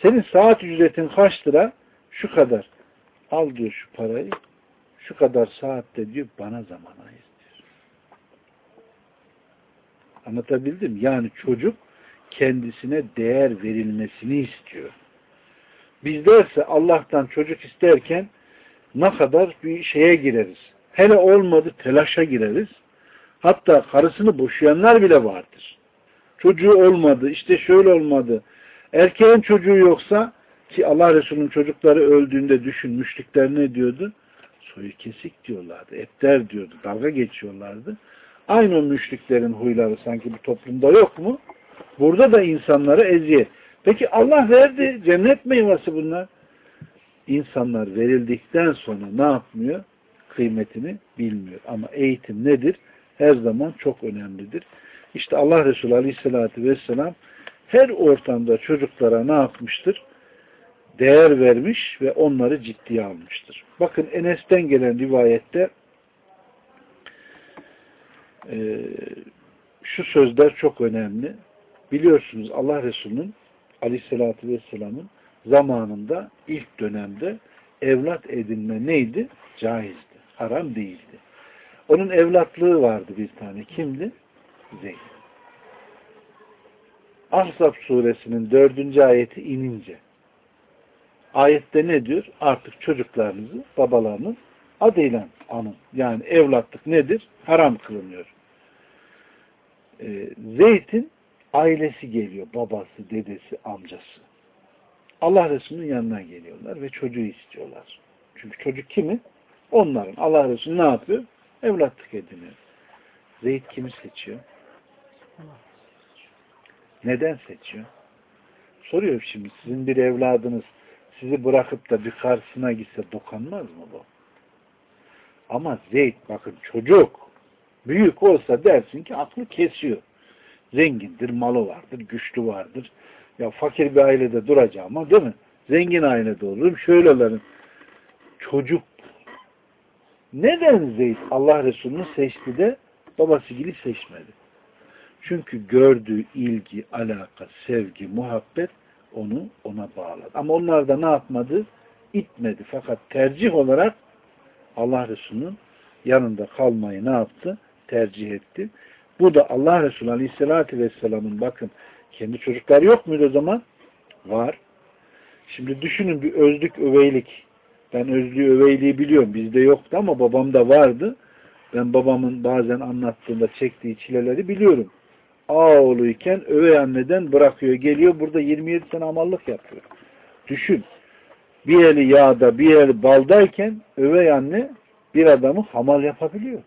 Senin saat ücretin kaç lira? Şu kadar. Al diyor şu parayı. Şu kadar saatte diyor bana zaman ayır diyor. Anlatabildim. Yani çocuk kendisine değer verilmesini istiyor. Bizlerse Allah'tan çocuk isterken ne kadar bir şeye gireriz. Hele olmadı telaşa gireriz. Hatta karısını boşayanlar bile vardır. Çocuğu olmadı, işte şöyle olmadı. Erkeğin çocuğu yoksa ki Allah Resulü'nün çocukları öldüğünde düşünmüşlükler ne diyordu? Soyu kesik diyorlardı, epter diyordu, dalga geçiyorlardı. Aynı o müşriklerin huyları sanki bir toplumda yok mu? Burada da insanlara eziyet. Peki Allah verdi, cennet meyvesi bunlar. İnsanlar verildikten sonra ne yapmıyor? Kıymetini bilmiyor. Ama eğitim nedir? Her zaman çok önemlidir. İşte Allah Resulü Aleyhisselatü Vesselam her ortamda çocuklara ne yapmıştır? Değer vermiş ve onları ciddiye almıştır. Bakın Enes'ten gelen rivayette Ee, şu sözler çok önemli. Biliyorsunuz Allah Resulü'nün Aleyhisselatü Vesselam'ın zamanında ilk dönemde evlat edinme neydi? Caizdi. Haram değildi. Onun evlatlığı vardı bir tane. Kimdi? Zeyd. Ahzab suresinin dördüncü ayeti inince ayette ne diyor? Artık çocuklarınızı babalarınız adıyla anın. Yani evlatlık nedir? Haram kılınıyor. Ee, Zeyd'in ailesi geliyor. Babası, dedesi, amcası. Allah Resulü'nün yanına geliyorlar ve çocuğu istiyorlar. Çünkü çocuk kimi? Onların. Allah Resulü ne yapıyor? Evlatlık ediniyor. Zeyd kimi seçiyor? Neden seçiyor? Soruyor şimdi sizin bir evladınız sizi bırakıp da bir karşısına gitse dokanmaz mı bu? Ama Zeyd bakın çocuk büyük olsa dersin ki aklı kesiyor. Zengindir, malı vardır, güçlü vardır. Ya fakir bir ailede duracağım ama değil mi? Zengin ailede olurum, şöyle olurum. Çocuk neden Zeyd Allah Resulü'nü seçti de babası gibi seçmedi? Çünkü gördüğü ilgi, alaka, sevgi, muhabbet onu ona bağladı. Ama onlar da ne yapmadı? İtmedi. Fakat tercih olarak Allah Resulü'nün yanında kalmayı ne yaptı? Tercih etti. Bu da Allah Resulü Aleyhisselatü Vesselam'ın bakın kendi çocukları yok muydu o zaman? Var. Şimdi düşünün bir özlük öveylik. Ben özlüğü öveyliği biliyorum. Bizde yoktu ama babamda vardı. Ben babamın bazen anlattığında çektiği çileleri biliyorum. Ağoğluyken övey anneden bırakıyor. Geliyor burada 27 sene amallık yapıyor. Düşün. Bir eli yağda bir eli baldayken övey anne bir adamı hamal yapabiliyor.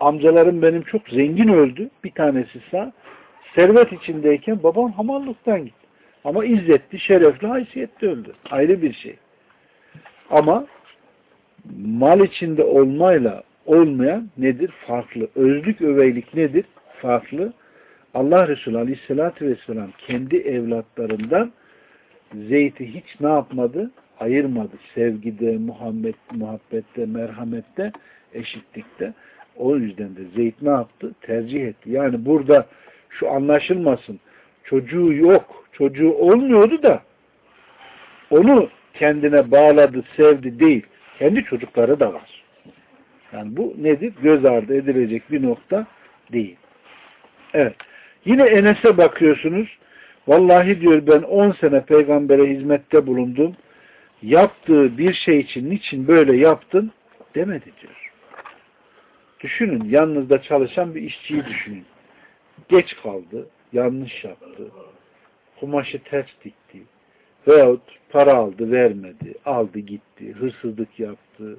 Amcalarım benim çok zengin öldü. Bir tanesi sağ. Servet içindeyken babam hamallıktan gitti. Ama izzetli, şerefli, haysiyetli öldü. Ayrı bir şey. Ama mal içinde olmayla olmayan nedir? Farklı. Özlük öveylik nedir? Farklı. Allah Resulü Aleyhisselatü Vesselam kendi evlatlarından Zeyd'i hiç ne yapmadı? Ayırmadı. Sevgide, muhabbet, muhabbette, merhamette, eşitlikte. O yüzden de Zeyd ne yaptı? Tercih etti. Yani burada şu anlaşılmasın. Çocuğu yok. Çocuğu olmuyordu da onu kendine bağladı, sevdi değil. Kendi çocukları da var. Yani bu nedir? Göz ardı edilecek bir nokta değil. Evet. Yine Enes'e bakıyorsunuz. Vallahi diyor ben 10 sene peygambere hizmette bulundum. Yaptığı bir şey için niçin böyle yaptın demedi diyor. Düşünün yanınızda çalışan bir işçiyi düşünün. Geç kaldı, yanlış yaptı, kumaşı ters dikti veyahut para aldı vermedi, aldı gitti, hırsızlık yaptı,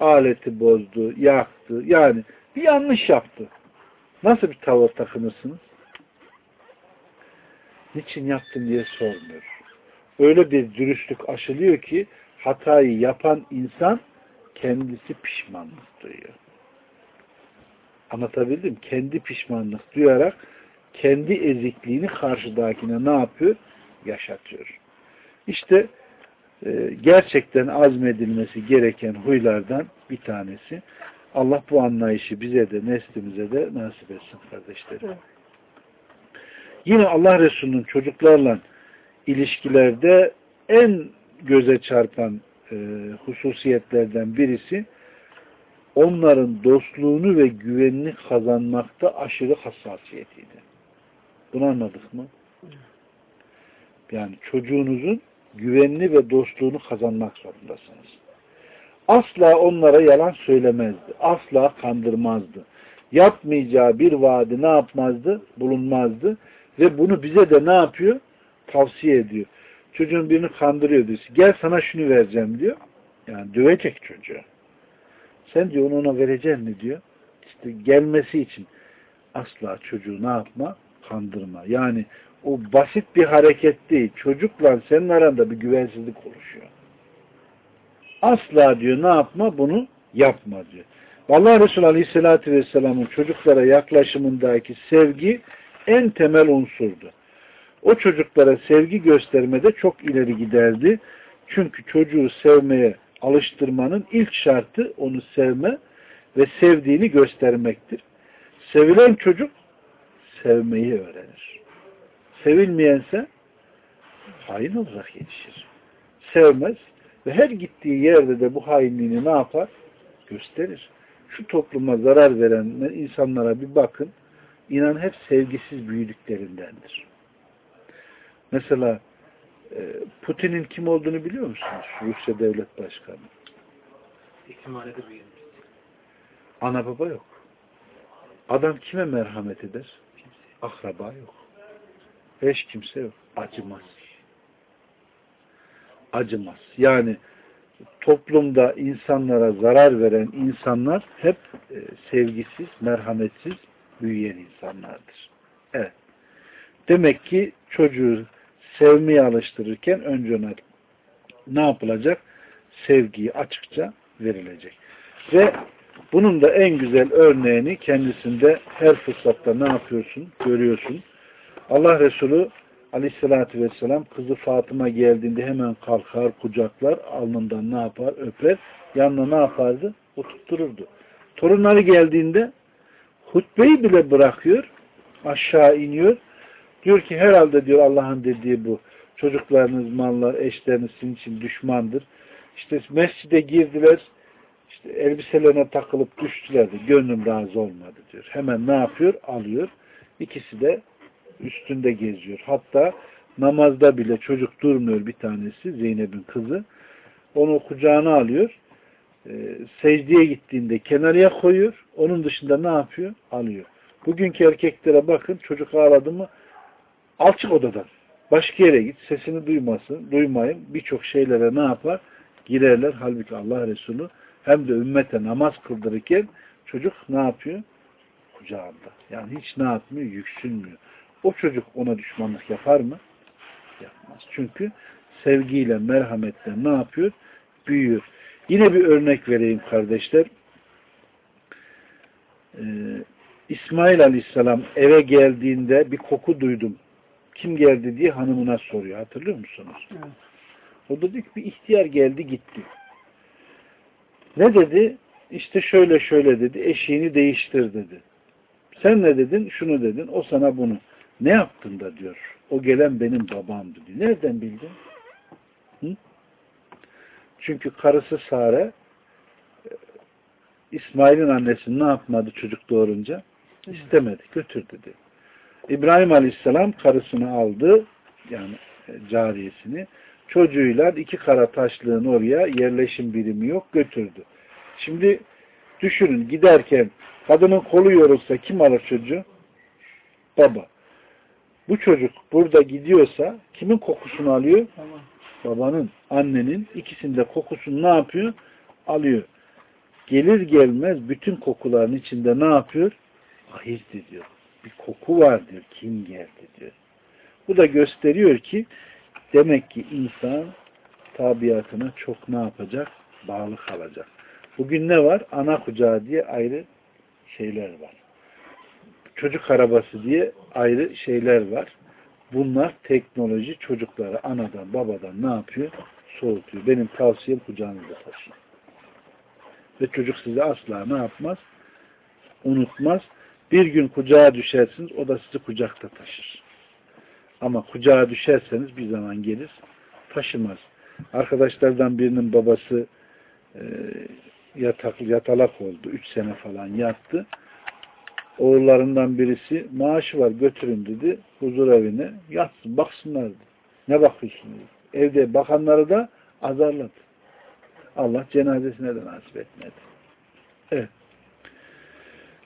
aleti bozdu, yaktı. Yani bir yanlış yaptı. Nasıl bir tavır takınırsınız? Niçin yaptın diye sormuyor. Öyle bir dürüstlük aşılıyor ki hatayı yapan insan kendisi pişmanlık duyuyor. Anlatabildim? Kendi pişmanlık duyarak kendi ezikliğini karşıdakine ne yapıyor? Yaşatıyor. İşte e, gerçekten azmedilmesi gereken huylardan bir tanesi. Allah bu anlayışı bize de neslimize de nasip etsin kardeşlerim. Yine Allah Resulü'nün çocuklarla ilişkilerde en göze çarpan e, hususiyetlerden birisi onların dostluğunu ve güvenini kazanmakta aşırı hassasiyetiydi. Bunu anladık mı? Yani çocuğunuzun güvenini ve dostluğunu kazanmak zorundasınız. Asla onlara yalan söylemezdi. Asla kandırmazdı. Yapmayacağı bir vaadi ne yapmazdı? Bulunmazdı. Ve bunu bize de ne yapıyor? Tavsiye ediyor. Çocuğun birini kandırıyor diyor. Gel sana şunu vereceğim diyor. Yani dövecek çocuğu. Sen diyor onu ona vereceksin mi diyor. İşte gelmesi için asla çocuğu ne yapma? Kandırma. Yani o basit bir hareket değil. Çocukla senin aranda bir güvensizlik oluşuyor. Asla diyor ne yapma? Bunu yapma diyor. Allah Resulü Aleyhisselatü Vesselam'ın çocuklara yaklaşımındaki sevgi en temel unsurdu. O çocuklara sevgi göstermede çok ileri giderdi. Çünkü çocuğu sevmeye alıştırmanın ilk şartı onu sevme ve sevdiğini göstermektir. Sevilen çocuk sevmeyi öğrenir. Sevilmeyense hain olarak yetişir. Sevmez ve her gittiği yerde de bu hainliğini ne yapar? Gösterir. Şu topluma zarar veren insanlara bir bakın. İnan hep sevgisiz büyüdüklerindendir. Mesela Putin'in kim olduğunu biliyor musunuz? Rusya Devlet Başkanı.
İhtimalle de.
Ana baba yok. Adam kime merhamet eder? Akraba yok. Hiç kimse yok. Acımaz. Acımaz. Yani toplumda insanlara zarar veren insanlar hep e, sevgisiz, merhametsiz büyüyen insanlardır. Evet. Demek ki çocuğu sevmeye alıştırırken önce ona ne yapılacak? Sevgiyi açıkça verilecek. Ve bunun da en güzel örneğini kendisinde her fırsatta ne yapıyorsun? Görüyorsun. Allah Resulü Aleyhisselatü Vesselam kızı Fatıma geldiğinde hemen kalkar, kucaklar, alnından ne yapar? Öper. Yanına ne yapardı? Oturttururdu. Torunları geldiğinde hutbeyi bile bırakıyor. Aşağı iniyor. Diyor ki herhalde diyor Allah'ın dediği bu. Çocuklarınız, mallar, eşleriniz sizin için düşmandır. İşte mescide girdiler. İşte elbiselerine takılıp düştüler de gönlüm razı olmadı diyor. Hemen ne yapıyor? Alıyor. İkisi de üstünde geziyor. Hatta namazda bile çocuk durmuyor bir tanesi Zeynep'in kızı. Onu kucağına alıyor. E, secdeye gittiğinde kenarıya koyuyor. Onun dışında ne yapıyor? Alıyor. Bugünkü erkeklere bakın çocuk ağladı mı alçık odadan. Başka yere git. Sesini duymasın. Duymayın. Birçok şeylere ne yapar? Girerler. Halbuki Allah Resulü hem de ümmete namaz kıldırırken çocuk ne yapıyor? Kucağında. Yani hiç ne yapmıyor? Yüksünmüyor. O çocuk ona düşmanlık yapar mı? Yapmaz. Çünkü sevgiyle, merhametle ne yapıyor? Büyüyor. Yine bir örnek vereyim kardeşler. Ee, İsmail Aleyhisselam eve geldiğinde bir koku duydum. Kim geldi diye hanımına soruyor. Hatırlıyor musunuz?
Evet.
O da diyor ki bir ihtiyar geldi gitti. Ne dedi? İşte şöyle şöyle dedi. Eşiğini değiştir dedi. Sen ne dedin? Şunu dedin. O sana bunu. Ne yaptın da diyor. O gelen benim babamdı diyor. Nereden bildin? Hı? Çünkü karısı Sare İsmail'in annesi ne yapmadı çocuk doğurunca? İstemedi. Götür dedi. İbrahim Aleyhisselam karısını aldı. Yani e, cariyesini. Çocuğuyla iki kara taşlığın oraya yerleşim birimi yok götürdü. Şimdi düşünün giderken kadının kolu yorulsa kim alır çocuğu? Baba. Bu çocuk burada gidiyorsa kimin kokusunu alıyor?
Tamam.
Babanın, annenin ikisinde kokusunu ne yapıyor? Alıyor. Gelir gelmez bütün kokuların içinde ne yapıyor? Ahirdi diyor. Bir koku var diyor. Kim geldi diyor. Bu da gösteriyor ki demek ki insan tabiatına çok ne yapacak? Bağlı kalacak. Bugün ne var? Ana kucağı diye ayrı şeyler var. Çocuk arabası diye ayrı şeyler var. Bunlar teknoloji çocukları anadan babadan ne yapıyor? Soğutuyor. Benim tavsiyem kucağınızda taşıyın. Ve çocuk sizi asla ne yapmaz? Unutmaz. Bir gün kucağa düşersiniz, o da sizi kucakta taşır. Ama kucağa düşerseniz bir zaman gelir, taşımaz. Arkadaşlardan birinin babası e, yatak, yatalak oldu. Üç sene falan yattı. Oğullarından birisi maaşı var götürün dedi huzur evine. Yatsın baksınlar dedi. Ne bakıyorsun dedi. Evde bakanları da azarladı. Allah cenazesine de nasip etmedi. Evet.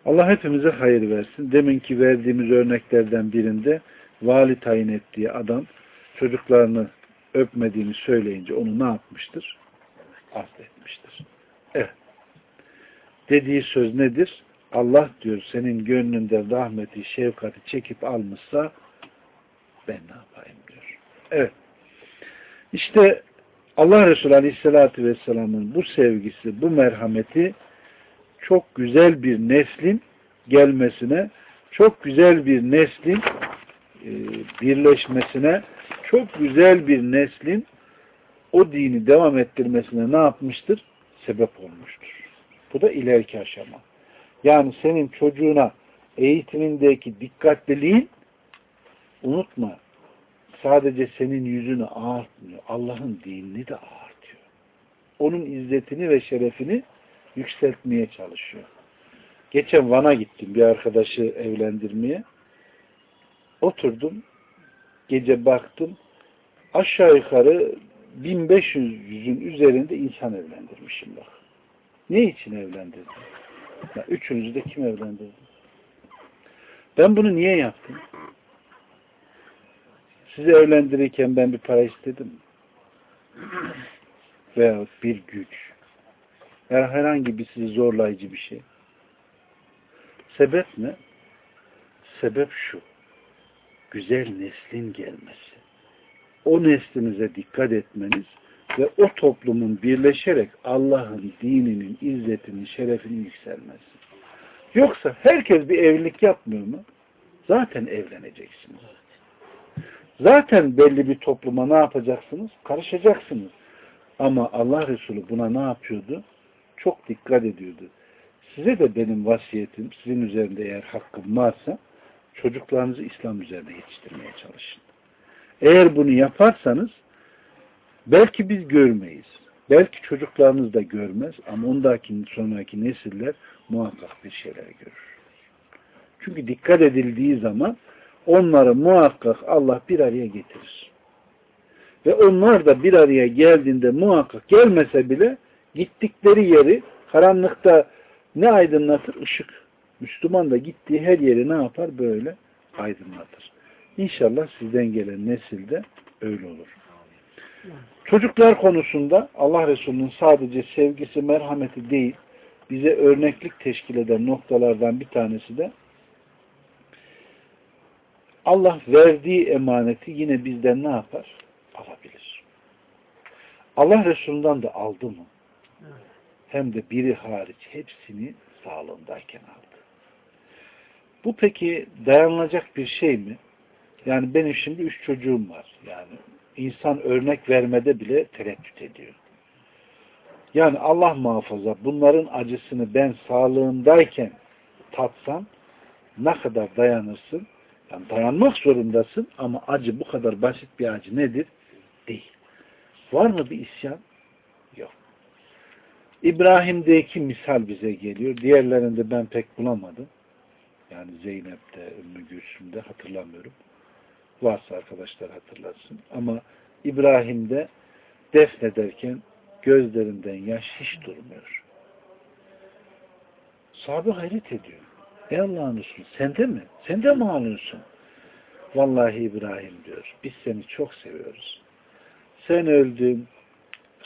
Allah hepimize hayır versin. Deminki verdiğimiz örneklerden birinde vali tayin ettiği adam çocuklarını öpmediğini söyleyince onu ne yapmıştır? Affetmiştir. Evet. Dediği söz nedir? Allah diyor senin gönlünde rahmeti, şefkati çekip almışsa ben ne yapayım diyor. Evet. İşte Allah Resulü Aleyhisselatü Vesselam'ın bu sevgisi, bu merhameti çok güzel bir neslin gelmesine, çok güzel bir neslin e, birleşmesine, çok güzel bir neslin o dini devam ettirmesine ne yapmıştır? Sebep olmuştur. Bu da ileriki aşama. Yani senin çocuğuna eğitimindeki dikkatliliğin unutma sadece senin yüzünü ağartmıyor. Allah'ın dinini de ağartıyor. Onun izzetini ve şerefini yükseltmeye çalışıyor. Geçen Van'a gittim bir arkadaşı evlendirmeye. Oturdum. Gece baktım. Aşağı yukarı 1500 yüzün üzerinde insan evlendirmişim bak. Ne için evlendirdim? Ya üçünüzü de kim evlendirdi? Ben bunu niye yaptım? Sizi evlendirirken ben bir para istedim mi? Veya bir güç. Herhangi bir sizi zorlayıcı bir şey. Sebep ne? Sebep şu. Güzel neslin gelmesi. O neslinize dikkat etmeniz ve o toplumun birleşerek Allah'ın dininin, izzetinin, şerefinin yükselmesi. Yoksa herkes bir evlilik yapmıyor mu? Zaten evleneceksiniz. Zaten belli bir topluma ne yapacaksınız? Karışacaksınız. Ama Allah Resulü buna ne yapıyordu? Çok dikkat ediyordu. Size de benim vasiyetim, sizin üzerinde eğer hakkım varsa çocuklarınızı İslam üzerine yetiştirmeye çalışın. Eğer bunu yaparsanız belki biz görmeyiz. Belki çocuklarınız da görmez ama ondaki sonraki nesiller muhakkak bir şeyler görür. Çünkü dikkat edildiği zaman onları muhakkak Allah bir araya getirir. Ve onlar da bir araya geldiğinde muhakkak gelmese bile gittikleri yeri karanlıkta ne aydınlatır? Işık. Müslüman da gittiği her yeri ne yapar? Böyle aydınlatır. İnşallah sizden gelen nesilde öyle olur. Çocuklar konusunda Allah Resulü'nün sadece sevgisi, merhameti değil, bize örneklik teşkil eden noktalardan bir tanesi de Allah verdiği emaneti yine bizden ne yapar? Alabilir. Allah Resulü'nden de aldı mı? Hem de biri hariç hepsini sağlığındayken aldı. Bu peki dayanılacak bir şey mi? Yani benim şimdi üç çocuğum var. Yani insan örnek vermede bile tereddüt ediyor. Yani Allah muhafaza bunların acısını ben sağlığındayken tatsam ne kadar dayanırsın? Yani dayanmak zorundasın ama acı bu kadar basit bir acı nedir? Değil. Var mı bir isyan? İbrahim'deki misal bize geliyor. Diğerlerinde ben pek bulamadım. Yani Zeynep'te, Ümmü Gülsüm'de hatırlamıyorum. Varsa arkadaşlar hatırlasın. Ama İbrahim'de defnederken gözlerinden yaş hiç durmuyor. Sahabe hayret ediyor. Ey Allah'ın Resulü sende mi? Sende mi ağlıyorsun? Vallahi İbrahim diyor. Biz seni çok seviyoruz. Sen öldün,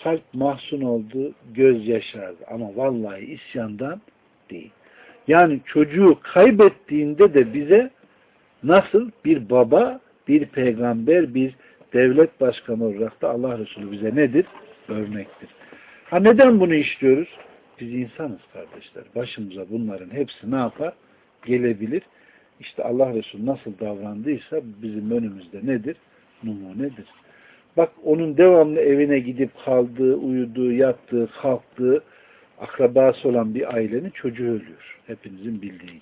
kalp mahzun oldu, göz yaşardı. Ama vallahi isyandan değil. Yani çocuğu kaybettiğinde de bize nasıl bir baba, bir peygamber, bir devlet başkanı olarak da Allah Resulü bize nedir? Örnektir. Ha neden bunu işliyoruz? Biz insanız kardeşler. Başımıza bunların hepsi ne yapar? Gelebilir. İşte Allah Resulü nasıl davrandıysa bizim önümüzde nedir? Numunedir. Bak onun devamlı evine gidip kaldığı, uyuduğu, yattığı, kalktığı akrabası olan bir ailenin çocuğu ölüyor. Hepinizin bildiği.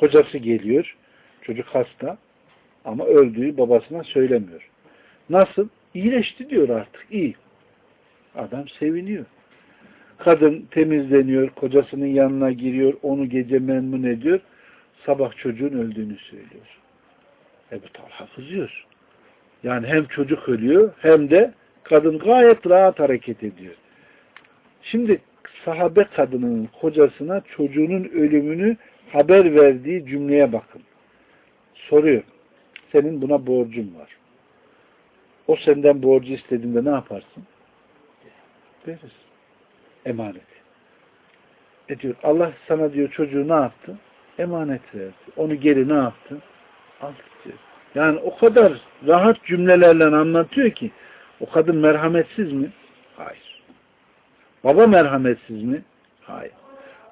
Kocası geliyor. Çocuk hasta. Ama öldüğü babasına söylemiyor. Nasıl? İyileşti diyor artık. İyi. Adam seviniyor. Kadın temizleniyor, kocasının yanına giriyor, onu gece memnun ediyor. Sabah çocuğun öldüğünü söylüyor. Ebu Talha kızıyor. Yani hem çocuk ölüyor hem de kadın gayet rahat hareket ediyor. Şimdi sahabe kadının kocasına çocuğunun ölümünü haber verdiği cümleye bakın. Soruyor. Senin buna borcun var. O senden borcu istediğinde ne yaparsın? Veririz. Emanet. E diyor Allah sana diyor çocuğu ne yaptı? Emanet verdi. Onu geri ne yaptı? Aldı diyor. Yani o kadar rahat cümlelerle anlatıyor ki o kadın merhametsiz mi? Hayır. Baba merhametsiz mi? Hayır.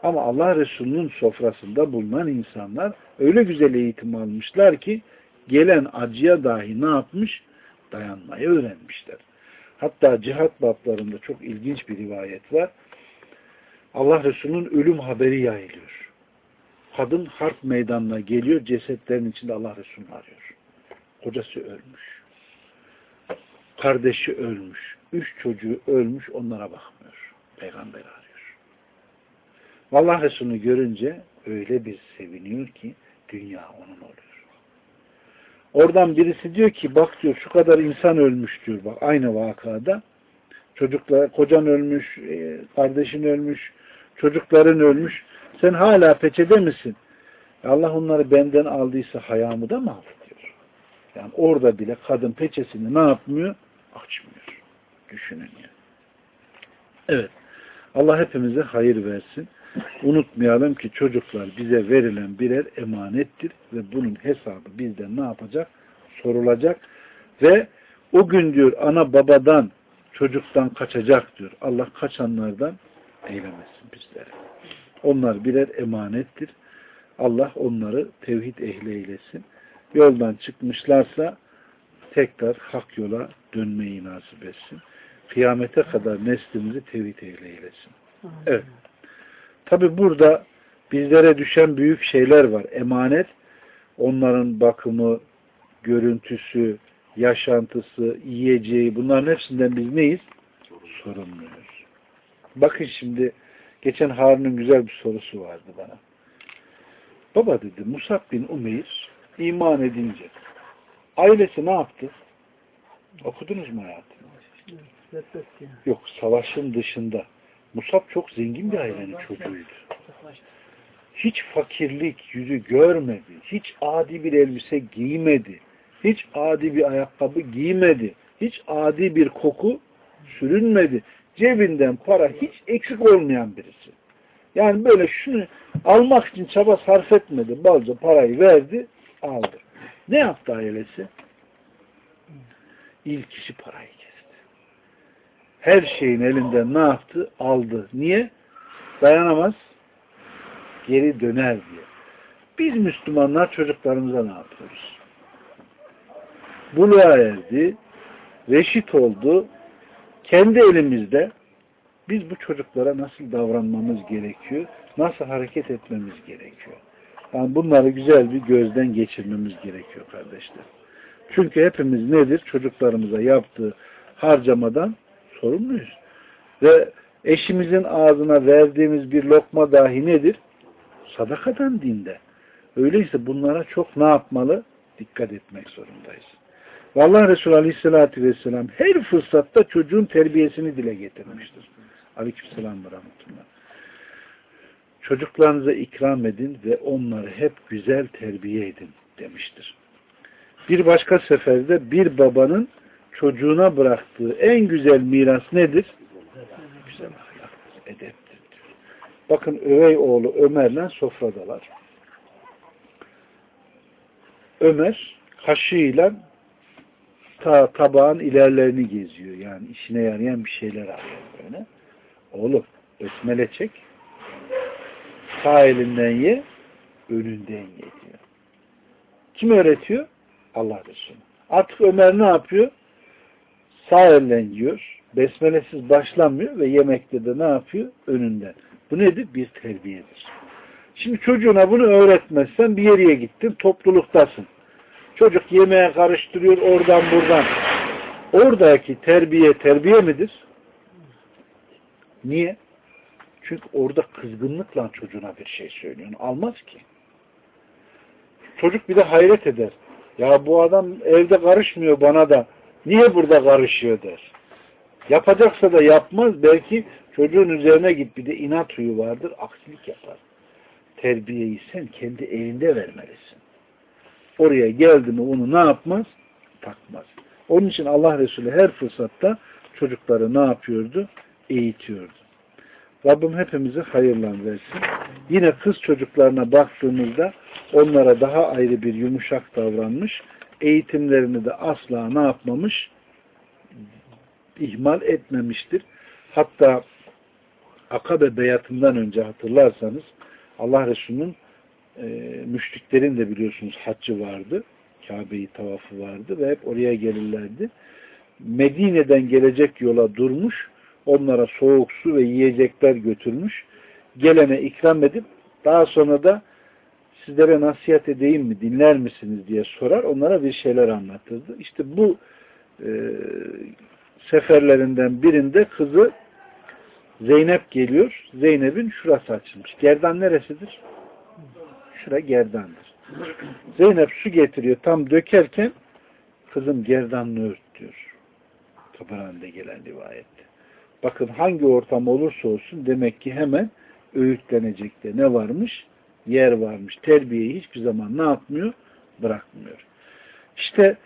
Ama Allah Resulü'nün sofrasında bulunan insanlar öyle güzel eğitim almışlar ki gelen acıya dahi ne yapmış? Dayanmayı öğrenmişler. Hatta cihat bablarında çok ilginç bir rivayet var. Allah Resulü'nün ölüm haberi yayılıyor. Kadın harp meydanına geliyor, cesetlerin içinde Allah Resulü'nü arıyor. Kocası ölmüş. Kardeşi ölmüş. Üç çocuğu ölmüş, onlara bakmıyor. Peygamber arıyor. Allah Resulü'nü görünce öyle bir seviniyor ki dünya onun oluyor. Oradan birisi diyor ki bak diyor şu kadar insan ölmüş diyor bak aynı vakada. Çocuklar, kocan ölmüş, e, kardeşin ölmüş, çocukların ölmüş. Sen hala peçede misin? Allah onları benden aldıysa hayamı da mı aldı. Yani orada bile kadın peçesini ne yapmıyor? Açmıyor. Düşünün ya. Evet. Allah hepimize hayır versin. Unutmayalım ki çocuklar bize verilen birer emanettir ve bunun hesabı bizden ne yapacak? Sorulacak ve o gün diyor ana babadan çocuktan kaçacak diyor. Allah kaçanlardan eylemesin bizleri. Onlar birer emanettir. Allah onları tevhid ehli eylesin. Yoldan çıkmışlarsa tekrar hak yola dönmeyi nasip etsin. Kıyamete kadar neslimizi tevhid ehli eylesin. Evet. Tabi burada bizlere düşen büyük şeyler var. Emanet, onların bakımı, görüntüsü, yaşantısı, yiyeceği bunların hepsinden biz neyiz? Sorumluyuz. Bakın şimdi geçen Harun'un güzel bir sorusu vardı bana. Baba dedi Musab bin Umeyr iman edince ailesi ne yaptı? Okudunuz mu?
Reddetti.
Yok savaşın dışında. Musab çok zengin bir ailenin çocuğuydu. Hiç fakirlik yüzü görmedi. Hiç adi bir elbise giymedi. Hiç adi bir ayakkabı giymedi. Hiç adi bir koku sürünmedi. Cebinden para hiç eksik olmayan birisi. Yani böyle şunu almak için çaba sarf etmedi. Balca parayı verdi, aldı. Ne yaptı ailesi? İlk kişi parayı kesti. Her şeyin elinden ne yaptı? Aldı. Niye? Dayanamaz. Geri döner diye. Biz Müslümanlar çocuklarımıza ne yapıyoruz? Buluğa erdi, reşit oldu, kendi elimizde biz bu çocuklara nasıl davranmamız gerekiyor, nasıl hareket etmemiz gerekiyor. Yani bunları güzel bir gözden geçirmemiz gerekiyor kardeşler. Çünkü hepimiz nedir? Çocuklarımıza yaptığı harcamadan sorumluyuz. Ve eşimizin ağzına verdiğimiz bir lokma dahi nedir? Sadakadan dinde. Öyleyse bunlara çok ne yapmalı? Dikkat etmek zorundayız. Vallahi Resulü Aleyhisselatü Vesselam her fırsatta çocuğun terbiyesini dile getirmiştir. Aleykümselam ve rahmetullah. Çocuklarınıza ikram edin ve onları hep güzel terbiye edin demiştir. Bir başka seferde bir babanın çocuğuna bıraktığı en güzel miras nedir? Güzel ahlaktır, edeptir. Bakın övey oğlu Ömer'le sofradalar. Ömer kaşığıyla ta tabağın ilerlerini geziyor. Yani işine yarayan bir şeyler arıyor böyle. Oğlum besmele çek. Sağ elinden ye, önünden ye diyor. Kim öğretiyor? Allah Resulü. Artık Ömer ne yapıyor? Sağ elinden yiyor. Besmelesiz başlamıyor ve yemekte de ne yapıyor? Önünden. Bu nedir? Bir terbiyedir. Şimdi çocuğuna bunu öğretmezsen bir yere gittin, topluluktasın. Çocuk yemeğe karıştırıyor oradan buradan. Oradaki terbiye terbiye midir? Niye? Çünkü orada kızgınlıkla çocuğuna bir şey söylüyorsun. Almaz ki. Çocuk bir de hayret eder. Ya bu adam evde karışmıyor bana da niye burada karışıyor der. Yapacaksa da yapmaz. Belki çocuğun üzerine git bir de inat huyu vardır. Aksilik yapar. Terbiyeyi sen kendi evinde vermelisin. Oraya geldi mi onu ne yapmaz? Takmaz. Onun için Allah Resulü her fırsatta çocukları ne yapıyordu? Eğitiyordu. Rabbim hepimizi hayırla versin. Yine kız çocuklarına baktığımızda onlara daha ayrı bir yumuşak davranmış. Eğitimlerini de asla ne yapmamış? ihmal etmemiştir. Hatta Akabe beyatından önce hatırlarsanız Allah Resulü'nün e, müşriklerin de biliyorsunuz haccı vardı. Kabe'yi tavafı vardı ve hep oraya gelirlerdi. Medine'den gelecek yola durmuş, onlara soğuk su ve yiyecekler götürmüş. Gelene ikram edip daha sonra da sizlere nasihat edeyim mi, dinler misiniz diye sorar. Onlara bir şeyler anlatırdı. İşte bu e, seferlerinden birinde kızı Zeynep geliyor. Zeynep'in şurası açılmış. Gerdan neresidir? Şura gerdandır. Zeynep su getiriyor. Tam dökerken kızım gerdanını ört diyor. Tabarani'de gelen rivayette. Bakın hangi ortam olursa olsun demek ki hemen öğütlenecek de ne varmış? Yer varmış. Terbiyeyi hiçbir zaman ne yapmıyor? Bırakmıyor. İşte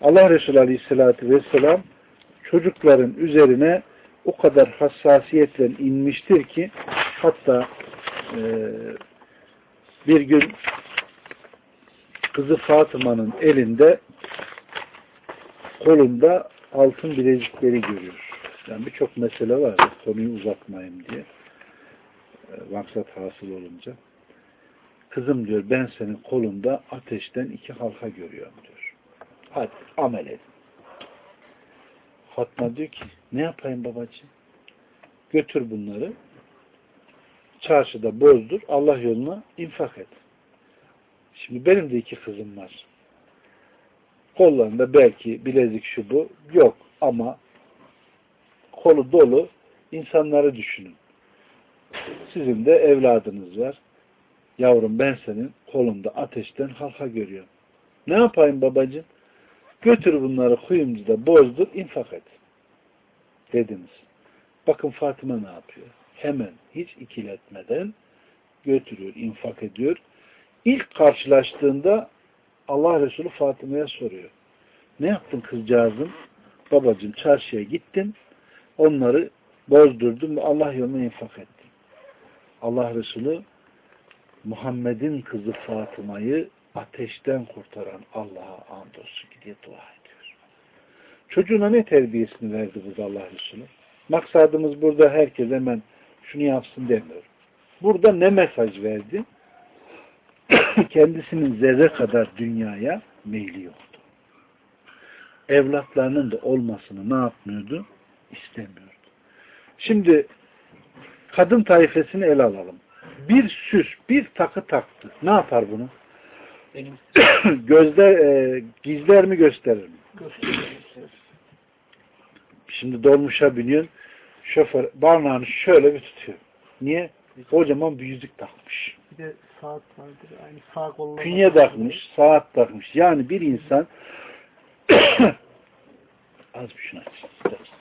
Allah Resulü Aleyhisselatü Vesselam çocukların üzerine o kadar hassasiyetle inmiştir ki hatta e, bir gün kızı Fatıma'nın elinde kolunda altın bilezikleri görüyor. Yani birçok mesele var. Konuyu uzatmayayım diye. E, maksat hasıl olunca. Kızım diyor ben senin kolunda ateşten iki halka görüyorum diyor. Hadi amel edin. Fatma diyor ki ne yapayım babacığım? Götür bunları çarşıda bozdur Allah yoluna infak et. Şimdi benim de iki kızım var. Kollarında belki bilezik şu bu yok ama kolu dolu insanları düşünün. Sizin de evladınız var. Yavrum ben senin kolunda ateşten halka görüyorum. Ne yapayım babacığım? Götür bunları kuyumcuda bozdur, infak et. Dediniz. Bakın Fatıma ne yapıyor? Hemen hiç ikiletmeden götürüyor, infak ediyor. İlk karşılaştığında Allah Resulü Fatıma'ya soruyor. Ne yaptın kızcağızım? Babacığım çarşıya gittin. Onları bozdurdum ve Allah yoluna infak ettim. Allah Resulü Muhammed'in kızı Fatıma'yı ateşten kurtaran Allah'a andolsun diye dua ediyor. Çocuğuna ne terbiyesini verdi bu Allah Resulü? Maksadımız burada herkes hemen şunu yapsın demiyor. Burada ne mesaj verdi? [COUGHS] Kendisinin zerre kadar dünyaya meyli yoktu. Evlatlarının da olmasını ne yapmıyordu? İstemiyordu. Şimdi kadın tayfesini ele alalım. Bir süs, bir takı taktı. Ne yapar bunu?
Benim [COUGHS]
Gözler, e, gizler mi gösterir mi? Şimdi dolmuşa biniyorsun. Şoför barnağını şöyle bir tutuyor. Niye? Kocaman bir yüzük takmış.
Bir de saat vardır. Aynı sağ kolla.
Künye takmış, saat takmış. Yani bir insan [COUGHS] az bir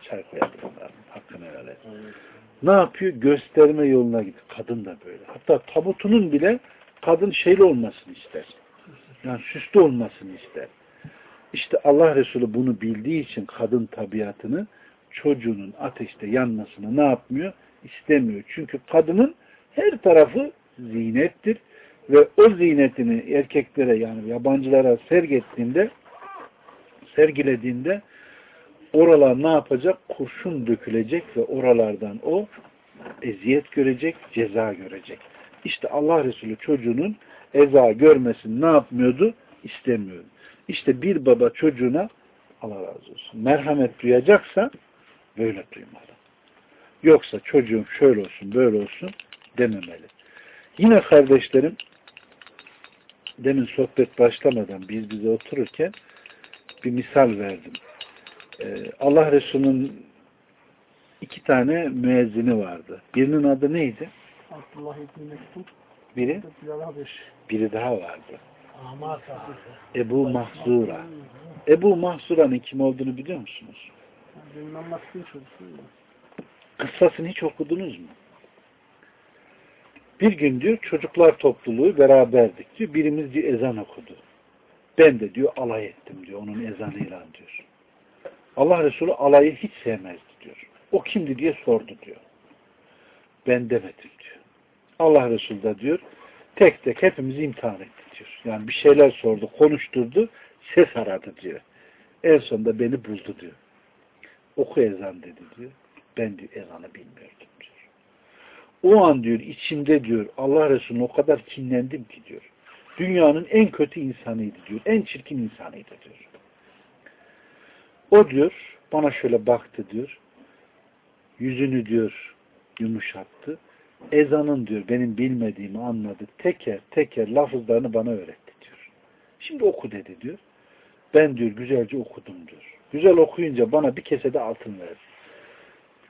şuna çay koyalım. Hakkını helal et. Ne yapıyor? Gösterme yoluna gidiyor. Kadın da böyle. Hatta tabutunun bile kadın şeyli olmasını ister. Yani süslü olmasını ister. İşte Allah Resulü bunu bildiği için kadın tabiatını çocuğunun ateşte yanmasını ne yapmıyor? İstemiyor. Çünkü kadının her tarafı zinettir. Ve o zinetini erkeklere yani yabancılara sergettiğinde sergilediğinde oralar ne yapacak? Kurşun dökülecek ve oralardan o eziyet görecek, ceza görecek. İşte Allah Resulü çocuğunun eza görmesini ne yapmıyordu? İstemiyordu. İşte bir baba çocuğuna Allah razı olsun. Merhamet duyacaksa böyle duymalı. Yoksa çocuğum şöyle olsun, böyle olsun dememeli. Yine kardeşlerim demin sohbet başlamadan biz bize otururken bir misal verdim. Ee, Allah Resulü'nün iki tane müezzini vardı. Birinin adı neydi?
Abdullah İbni Mesud.
Biri? Biri daha vardı. Ebu Mahzura. Ebu Mahzura'nın kim olduğunu biliyor musunuz?
Benim anlattığım çocuğum.
Kıssasını hiç okudunuz mu? Bir gün diyor çocuklar topluluğu beraberdik diyor. Birimiz diyor ezan okudu. Ben de diyor alay ettim diyor onun ezanıyla diyor. Allah Resulü alayı hiç sevmezdi diyor. O kimdi diye sordu diyor. Ben demedim diyor. Allah Resulü de diyor tek tek hepimizi imtihan etti diyor. Yani bir şeyler sordu, konuşturdu, ses aradı diyor. En sonunda beni buldu diyor. Oku ezan dedi diyor. Ben diyor ezanı bilmiyordum diyor. O an diyor içimde diyor Allah Resulü'ne o kadar kinlendim ki diyor. Dünyanın en kötü insanıydı diyor. En çirkin insanıydı diyor. O diyor bana şöyle baktı diyor. Yüzünü diyor yumuşattı. ezanın diyor benim bilmediğimi anladı. Teker teker lafızlarını bana öğretti diyor. Şimdi oku dedi diyor. Ben diyor güzelce okudum diyor. Güzel okuyunca bana bir kesede altın verdi.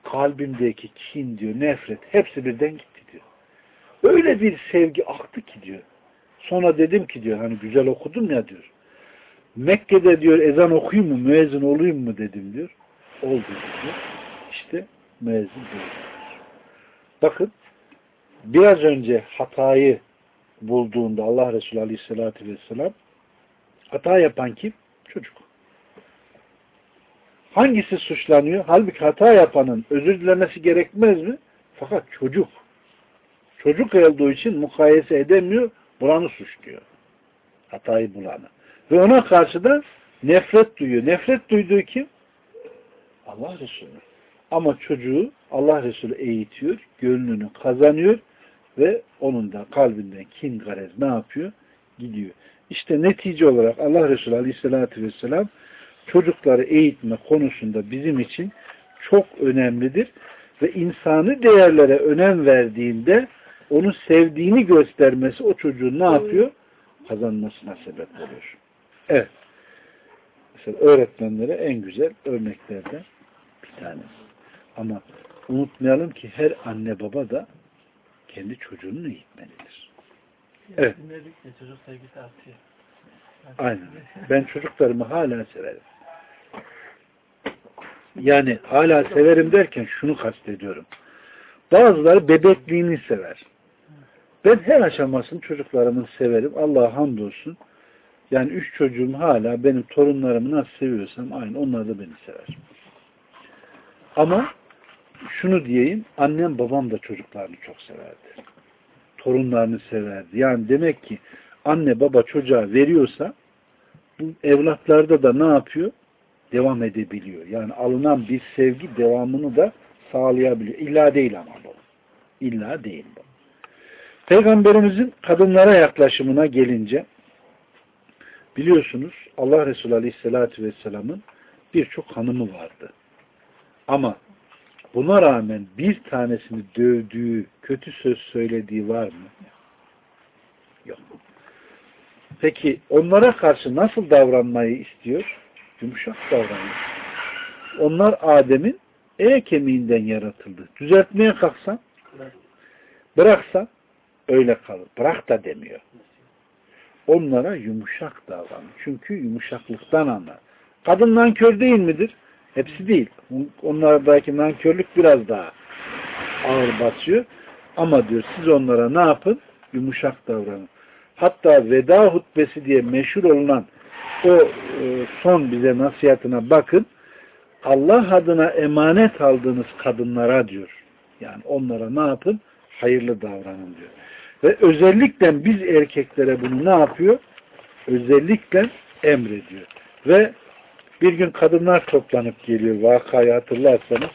Kalbimdeki kin diyor, nefret hepsi birden gitti diyor. Öyle bir sevgi aktı ki diyor. Sonra dedim ki diyor hani güzel okudum ya diyor. Mekke'de diyor ezan okuyayım mı, müezzin olayım mı dedim diyor. Oldu diyor. İşte müezzin diyor. Bakın biraz önce hatayı bulduğunda Allah Resulü Aleyhisselatü Vesselam hata yapan kim? Çocuk. Hangisi suçlanıyor? Halbuki hata yapanın özür dilemesi gerekmez mi? Fakat çocuk. Çocuk olduğu için mukayese edemiyor, bulanı suçluyor. Hatayı bulanı. Ve ona karşı da nefret duyuyor. Nefret duyduğu kim? Allah Resulü. Ama çocuğu Allah Resulü eğitiyor, gönlünü kazanıyor ve onun da kalbinden kin garez ne yapıyor? Gidiyor. İşte netice olarak Allah Resulü Aleyhisselatü Vesselam çocukları eğitme konusunda bizim için çok önemlidir ve insani değerlere önem verdiğinde onu sevdiğini göstermesi o çocuğun ne yapıyor? Kazanmasına sebep oluyor. Evet. Mesela öğretmenlere en güzel örneklerden bir tanesi. Ama unutmayalım ki her anne baba da kendi çocuğunu eğitmelidir. Evet.
Çocuk sevgisi artıyor.
Aynen. Ben çocuklarımı hala severim. Yani hala severim derken şunu kastediyorum. Bazıları bebekliğini sever. Ben her aşamasını çocuklarımın severim. Allah'a hamdolsun. Yani üç çocuğum hala benim torunlarımı nasıl seviyorsam aynı onlar da beni sever. Ama şunu diyeyim, annem babam da çocuklarını çok severdi. Torunlarını severdi. Yani demek ki anne baba çocuğa veriyorsa bu evlatlarda da ne yapıyor? Devam edebiliyor. Yani alınan bir sevgi devamını da sağlayabiliyor. İlla değil ama bu. İlla değil bu. Peygamberimizin kadınlara yaklaşımına gelince biliyorsunuz Allah Resulü Aleyhisselatü Vesselam'ın birçok hanımı vardı. Ama buna rağmen bir tanesini dövdüğü, kötü söz söylediği var mı? Yok. Peki onlara karşı nasıl davranmayı istiyor? Yumuşak davranıyor. Onlar Adem'in e kemiğinden yaratıldı. Düzeltmeye kalksan bıraksan öyle kalır. Bırak da demiyor. Onlara yumuşak davran. Çünkü yumuşaklıktan anlar. Kadın nankör değil midir? Hepsi değil. Onlardaki nankörlük biraz daha ağır basıyor. Ama diyor siz onlara ne yapın? Yumuşak davranın. Hatta veda hutbesi diye meşhur olunan o e, son bize nasihatine bakın. Allah adına emanet aldığınız kadınlara diyor. Yani onlara ne yapın? Hayırlı davranın diyor. Ve özellikle biz erkeklere bunu ne yapıyor? Özellikle emrediyor. Ve bir gün kadınlar toplanıp geliyor vakayı hatırlarsanız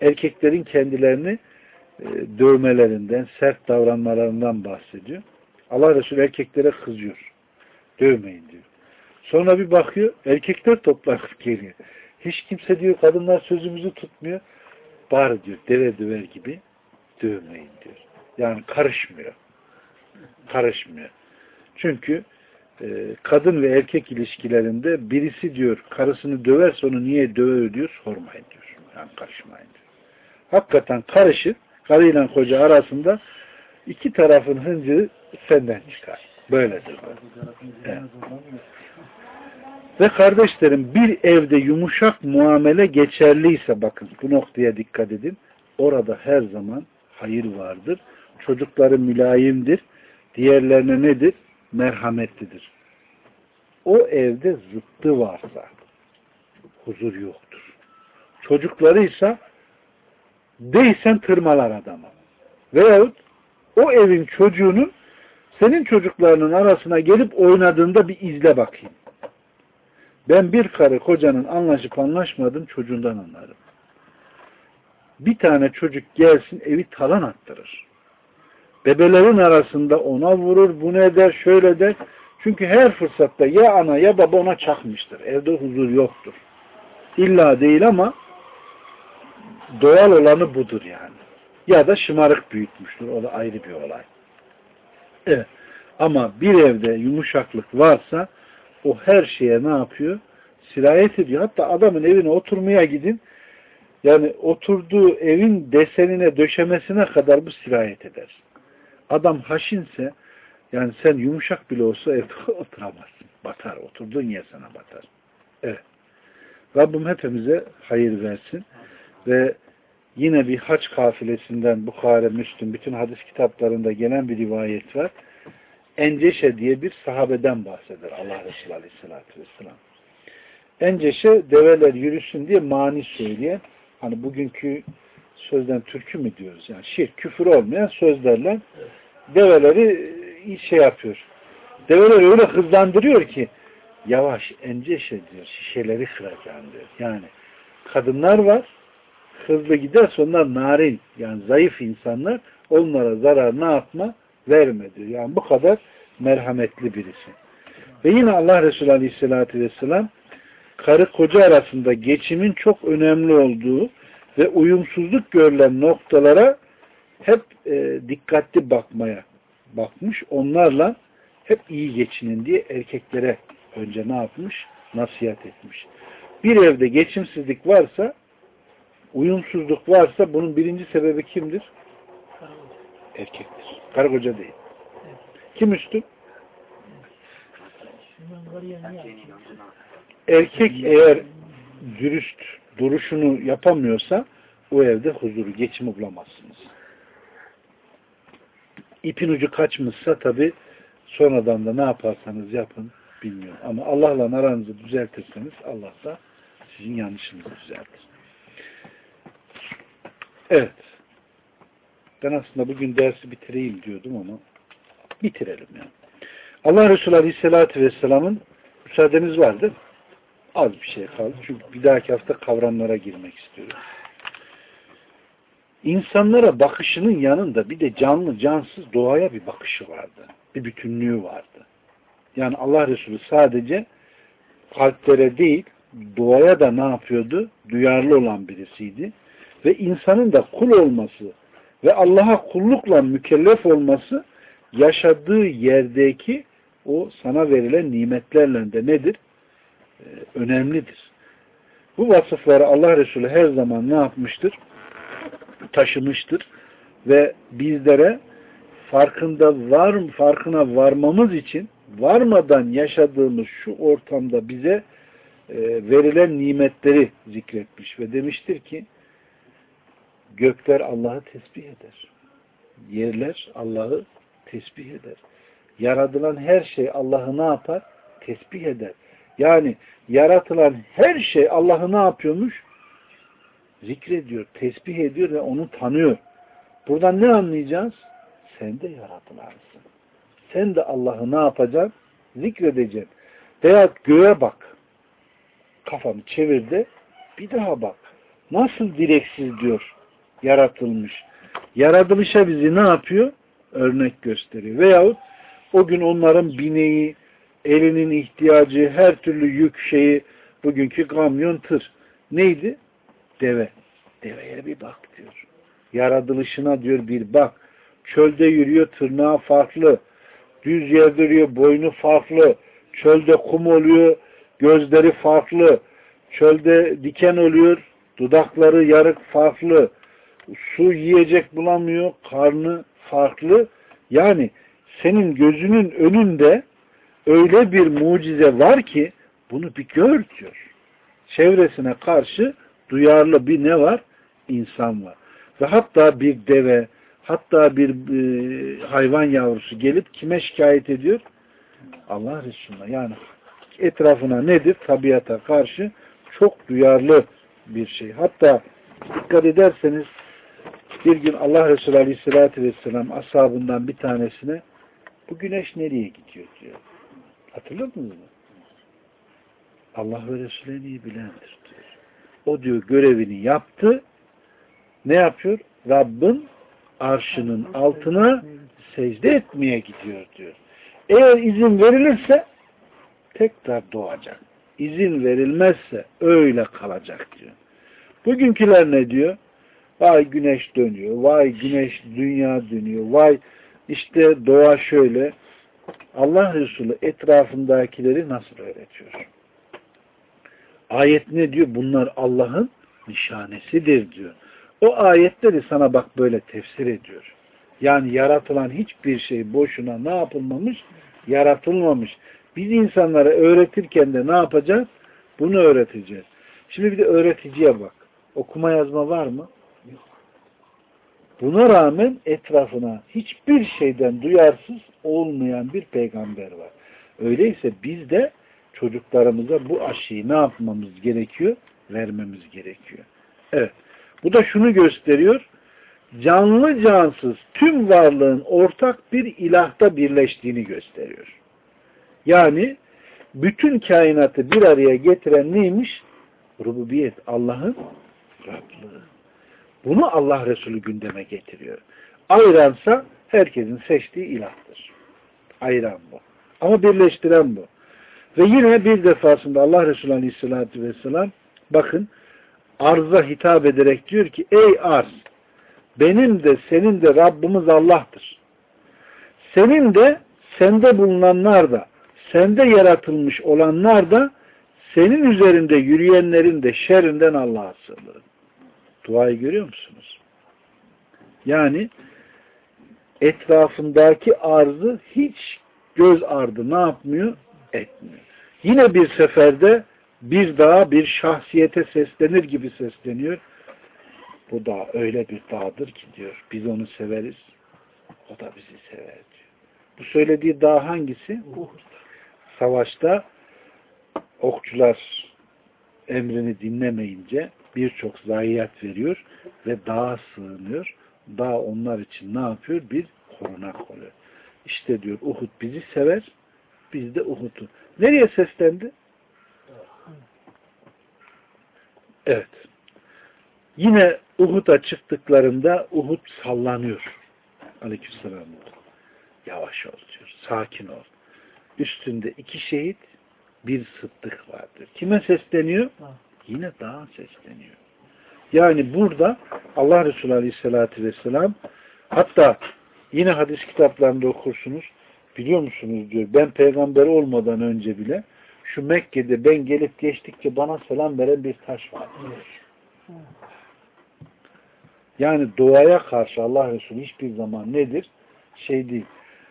erkeklerin kendilerini e, dövmelerinden, sert davranmalarından bahsediyor. Allah Resulü erkeklere kızıyor. Dövmeyin diyor. Sonra bir bakıyor erkekler toplanıp geliyor. Hiç kimse diyor kadınlar sözümüzü tutmuyor. Bari diyor deve döver gibi dövmeyin diyor. Yani karışmıyor. Karışmıyor. Çünkü e, kadın ve erkek ilişkilerinde birisi diyor karısını döverse onu niye döver diyor sormayın diyor. Yani karışmayın diyor. Hakikaten karışır. Karıyla koca arasında iki tarafın hıncı senden çıkar. Böyledir. Evet. Ve kardeşlerim bir evde yumuşak muamele geçerliyse bakın bu noktaya dikkat edin. Orada her zaman hayır vardır. Çocukları mülayimdir. Diğerlerine nedir? Merhametlidir. O evde zıttı varsa huzur yoktur. Çocukları ise değilsen tırmalar adamı. Veyahut o evin çocuğunun senin çocuklarının arasına gelip oynadığında bir izle bakayım. Ben bir karı kocanın anlaşıp anlaşmadığını çocuğundan anlarım. Bir tane çocuk gelsin evi talan attırır. Bebelerin arasında ona vurur, bu ne der, şöyle der. Çünkü her fırsatta ya ana ya baba ona çakmıştır. Evde huzur yoktur. İlla değil ama doğal olanı budur yani. Ya da şımarık büyütmüştür. O da ayrı bir olay. Evet. Ama bir evde yumuşaklık varsa o her şeye ne yapıyor? Sirayet ediyor. Hatta adamın evine oturmaya gidin yani oturduğu evin desenine, döşemesine kadar bu sirayet eder. Adam haşinse yani sen yumuşak bile olsa evde [LAUGHS] oturamazsın. Batar. Oturduğun yer sana batar. Evet. Rabbim hepimize hayır versin. Ve yine bir haç kafilesinden Bukhara, Müslüm, bütün hadis kitaplarında gelen bir rivayet var. Enceşe diye bir sahabeden bahseder Allah Resulü Aleyhisselatü Vesselam. Enceşe develer yürüsün diye mani söyleyen hani bugünkü sözden türkü mü diyoruz yani şirk, küfür olmayan sözlerle develeri şey yapıyor. Develeri öyle hızlandırıyor ki yavaş enceşe diyor şişeleri kıracağım diyor. Yani kadınlar var hızlı giderse onlar narin yani zayıf insanlar onlara zarar ne yapma verme diyor. Yani bu kadar merhametli birisi. Ve yine Allah Resulü Aleyhisselatü Vesselam karı koca arasında geçimin çok önemli olduğu ve uyumsuzluk görülen noktalara hep e, dikkatli bakmaya bakmış. Onlarla hep iyi geçinin diye erkeklere önce ne yapmış? Nasihat etmiş. Bir evde geçimsizlik varsa uyumsuzluk varsa bunun birinci sebebi kimdir? Erkektir. Karı koca değil. Kim üstün? Erkek eğer dürüst duruşunu yapamıyorsa o evde huzuru, geçimi bulamazsınız. İpin ucu kaçmışsa tabi sonradan da ne yaparsanız yapın bilmiyorum. Ama Allah'la aranızı düzeltirseniz Allah da sizin yanlışınızı düzeltir. Evet. Ben aslında bugün dersi bitireyim diyordum ama bitirelim yani. Allah Resulü Aleyhisselatü Vesselam'ın müsaadeniz var değil mi? Az bir şey kaldı. Çünkü bir dahaki hafta kavramlara girmek istiyorum. İnsanlara bakışının yanında bir de canlı cansız doğaya bir bakışı vardı. Bir bütünlüğü vardı. Yani Allah Resulü sadece kalplere değil doğaya da ne yapıyordu? Duyarlı olan birisiydi. Ve insanın da kul olması ve Allah'a kullukla mükellef olması yaşadığı yerdeki o sana verilen nimetlerle de nedir? Ee, önemlidir. Bu vasıfları Allah Resulü her zaman ne yapmıştır? Taşımıştır. Ve bizlere farkında var farkına varmamız için varmadan yaşadığımız şu ortamda bize e, verilen nimetleri zikretmiş ve demiştir ki gökler Allah'ı tesbih eder. Yerler Allah'ı tesbih eder. Yaratılan her şey Allah'ı ne yapar? Tesbih eder. Yani yaratılan her şey Allah'ı ne yapıyormuş? Zikrediyor, tesbih ediyor ve onu tanıyor. Buradan ne anlayacağız? Sen de yaratılansın. Sen de Allah'ı ne yapacaksın? Zikredeceksin. Veya göğe bak. Kafanı çevir de bir daha bak. Nasıl direksiz diyor yaratılmış. Yaratılışa bizi ne yapıyor? Örnek gösteriyor. Veyahut o gün onların bineği, elinin ihtiyacı, her türlü yük şeyi, bugünkü kamyon, tır. Neydi? Deve. Deveye bir bak diyor. Yaratılışına diyor bir bak. Çölde yürüyor, tırnağı farklı. Düz yerde yürüyor, boynu farklı. Çölde kum oluyor, gözleri farklı. Çölde diken oluyor, dudakları yarık farklı. Su yiyecek bulamıyor, karnı farklı. Yani senin gözünün önünde öyle bir mucize var ki bunu bir gör diyor. Çevresine karşı duyarlı bir ne var? İnsan var. Ve hatta bir deve, hatta bir e, hayvan yavrusu gelip kime şikayet ediyor? Allah Resulü'ne. Yani etrafına nedir? Tabiata karşı çok duyarlı bir şey. Hatta dikkat ederseniz bir gün Allah Resulü Aleyhisselatü Vesselam ashabından bir tanesine bu güneş nereye gidiyor diyor. Hatırladınız mı? Allah ve Resulü en iyi bilendir diyor. O diyor görevini yaptı. Ne yapıyor? Rabbin arşının altına secde etmeye gidiyor diyor. Eğer izin verilirse tekrar doğacak. İzin verilmezse öyle kalacak diyor. Bugünküler ne diyor? Vay güneş dönüyor, vay güneş dünya dönüyor, vay işte doğa şöyle. Allah Resulü etrafındakileri nasıl öğretiyor? Ayet ne diyor? Bunlar Allah'ın nişanesidir diyor. O ayetleri sana bak böyle tefsir ediyor. Yani yaratılan hiçbir şey boşuna ne yapılmamış? Yaratılmamış. Biz insanlara öğretirken de ne yapacağız? Bunu öğreteceğiz. Şimdi bir de öğreticiye bak. Okuma yazma var mı? Yok. Buna rağmen etrafına hiçbir şeyden duyarsız olmayan bir peygamber var. Öyleyse biz de çocuklarımıza bu aşıyı ne yapmamız gerekiyor? Vermemiz gerekiyor. Evet. Bu da şunu gösteriyor. Canlı cansız tüm varlığın ortak bir ilahta birleştiğini gösteriyor. Yani bütün kainatı bir araya getiren neymiş? Rububiyet. Allah'ın Rablığı. Bunu Allah Resulü gündeme getiriyor. Ayransa herkesin seçtiği ilahtır. Ayran bu. Ama birleştiren bu. Ve yine bir defasında Allah Resulü Aleyhisselatü Vesselam bakın arza hitap ederek diyor ki ey arz benim de senin de Rabbimiz Allah'tır. Senin de sende bulunanlar da sende yaratılmış olanlar da senin üzerinde yürüyenlerin de şerrinden Allah'a sığınırım. Duayı görüyor musunuz? Yani etrafındaki arzı hiç göz ardı ne yapmıyor? Etmiyor. Yine bir seferde bir daha bir şahsiyete seslenir gibi sesleniyor. Bu dağ öyle bir dağdır ki diyor. Biz onu severiz. O da bizi sever diyor. Bu söylediği dağ hangisi? Uhud. Savaşta okçular emrini dinlemeyince birçok zayiat veriyor ve dağa sığınıyor. Dağ onlar için ne yapıyor? Bir korunak oluyor. İşte diyor Uhud bizi sever, biz de Uhud'u. Nereye seslendi? Evet. Yine Uhud'a çıktıklarında Uhud sallanıyor. Aleykümselam. Yavaş ol diyor. Sakin ol. Üstünde iki şehit, bir sıddık vardır. Kime sesleniyor? Yine dağa sesleniyor. Yani burada Allah Resulü Aleyhisselatü Vesselam hatta yine hadis kitaplarında okursunuz biliyor musunuz diyor ben peygamber olmadan önce bile şu Mekke'de ben gelip geçtikçe bana selam veren bir taş var. Yani doğaya karşı Allah Resulü hiçbir zaman nedir? Şey değil.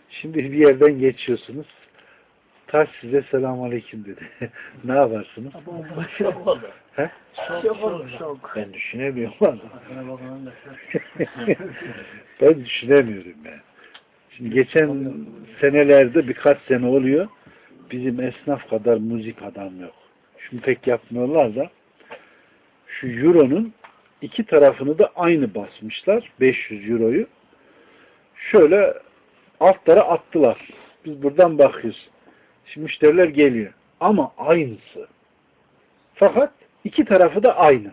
Şimdi bir yerden geçiyorsunuz. Taş size selam aleyküm dedi. [LAUGHS] ne yaparsınız? He?
Şok şok.
Ben düşünemiyorum [LAUGHS] valla. ben düşünemiyorum yani. Şimdi geçen senelerde birkaç sene oluyor. Bizim esnaf kadar müzik adam yok. Şimdi pek yapmıyorlar da şu euronun iki tarafını da aynı basmışlar. 500 euroyu. Şöyle altlara attılar. Biz buradan bakıyoruz. Şimdi müşteriler geliyor. Ama aynısı. Fakat iki tarafı da aynı.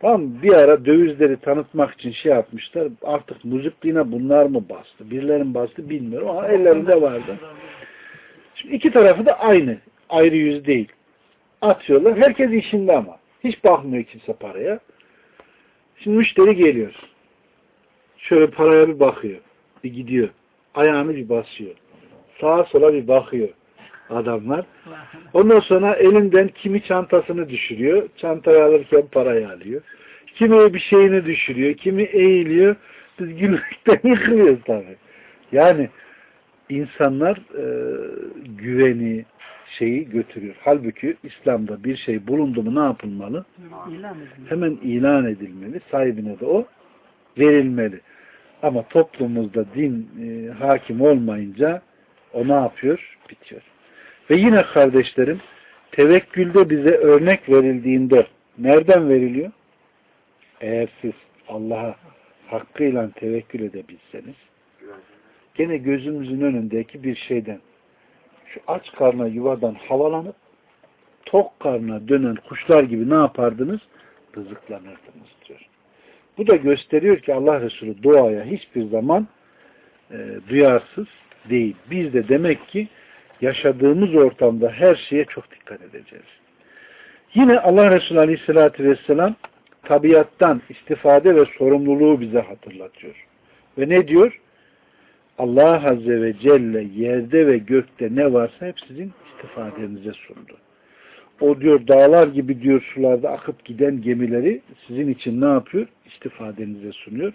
Tam bir ara dövizleri tanıtmak için şey yapmışlar. Artık müzikliğine bunlar mı bastı? Birilerin bastı bilmiyorum ama ellerinde vardı. Şimdi iki tarafı da aynı. Ayrı yüz değil. Atıyorlar. Herkes işinde ama. Hiç bakmıyor kimse paraya. Şimdi müşteri geliyor. Şöyle paraya bir bakıyor. Bir gidiyor. Ayağını bir basıyor. Sağa sola bir bakıyor adamlar. Ondan sonra elinden kimi çantasını düşürüyor. Çantayı alırken parayı alıyor. Kimi bir şeyini düşürüyor. Kimi eğiliyor. Biz gülmekten [LAUGHS] yıkılıyoruz tabii. Yani insanlar e, güveni şeyi götürüyor. Halbuki İslam'da bir şey bulundu mu ne yapılmalı?
İlan
Hemen ilan edilmeli. Sahibine de o verilmeli. Ama toplumumuzda din e, hakim olmayınca o ne yapıyor? Bitiyor. Ve yine kardeşlerim tevekkülde bize örnek verildiğinde nereden veriliyor? Eğer siz Allah'a hakkıyla tevekkül edebilseniz gene gözümüzün önündeki bir şeyden şu aç karna yuvadan havalanıp tok karna dönen kuşlar gibi ne yapardınız? Rızıklanırdınız diyor. Bu da gösteriyor ki Allah Resulü doğaya hiçbir zaman e, duyarsız değil. Biz de demek ki yaşadığımız ortamda her şeye çok dikkat edeceğiz. Yine Allah Resulü Aleyhisselatü Vesselam tabiattan istifade ve sorumluluğu bize hatırlatıyor. Ve ne diyor? Allah Azze ve Celle yerde ve gökte ne varsa hep sizin istifadenize sundu. O diyor dağlar gibi diyor sularda akıp giden gemileri sizin için ne yapıyor? İstifadenize sunuyor.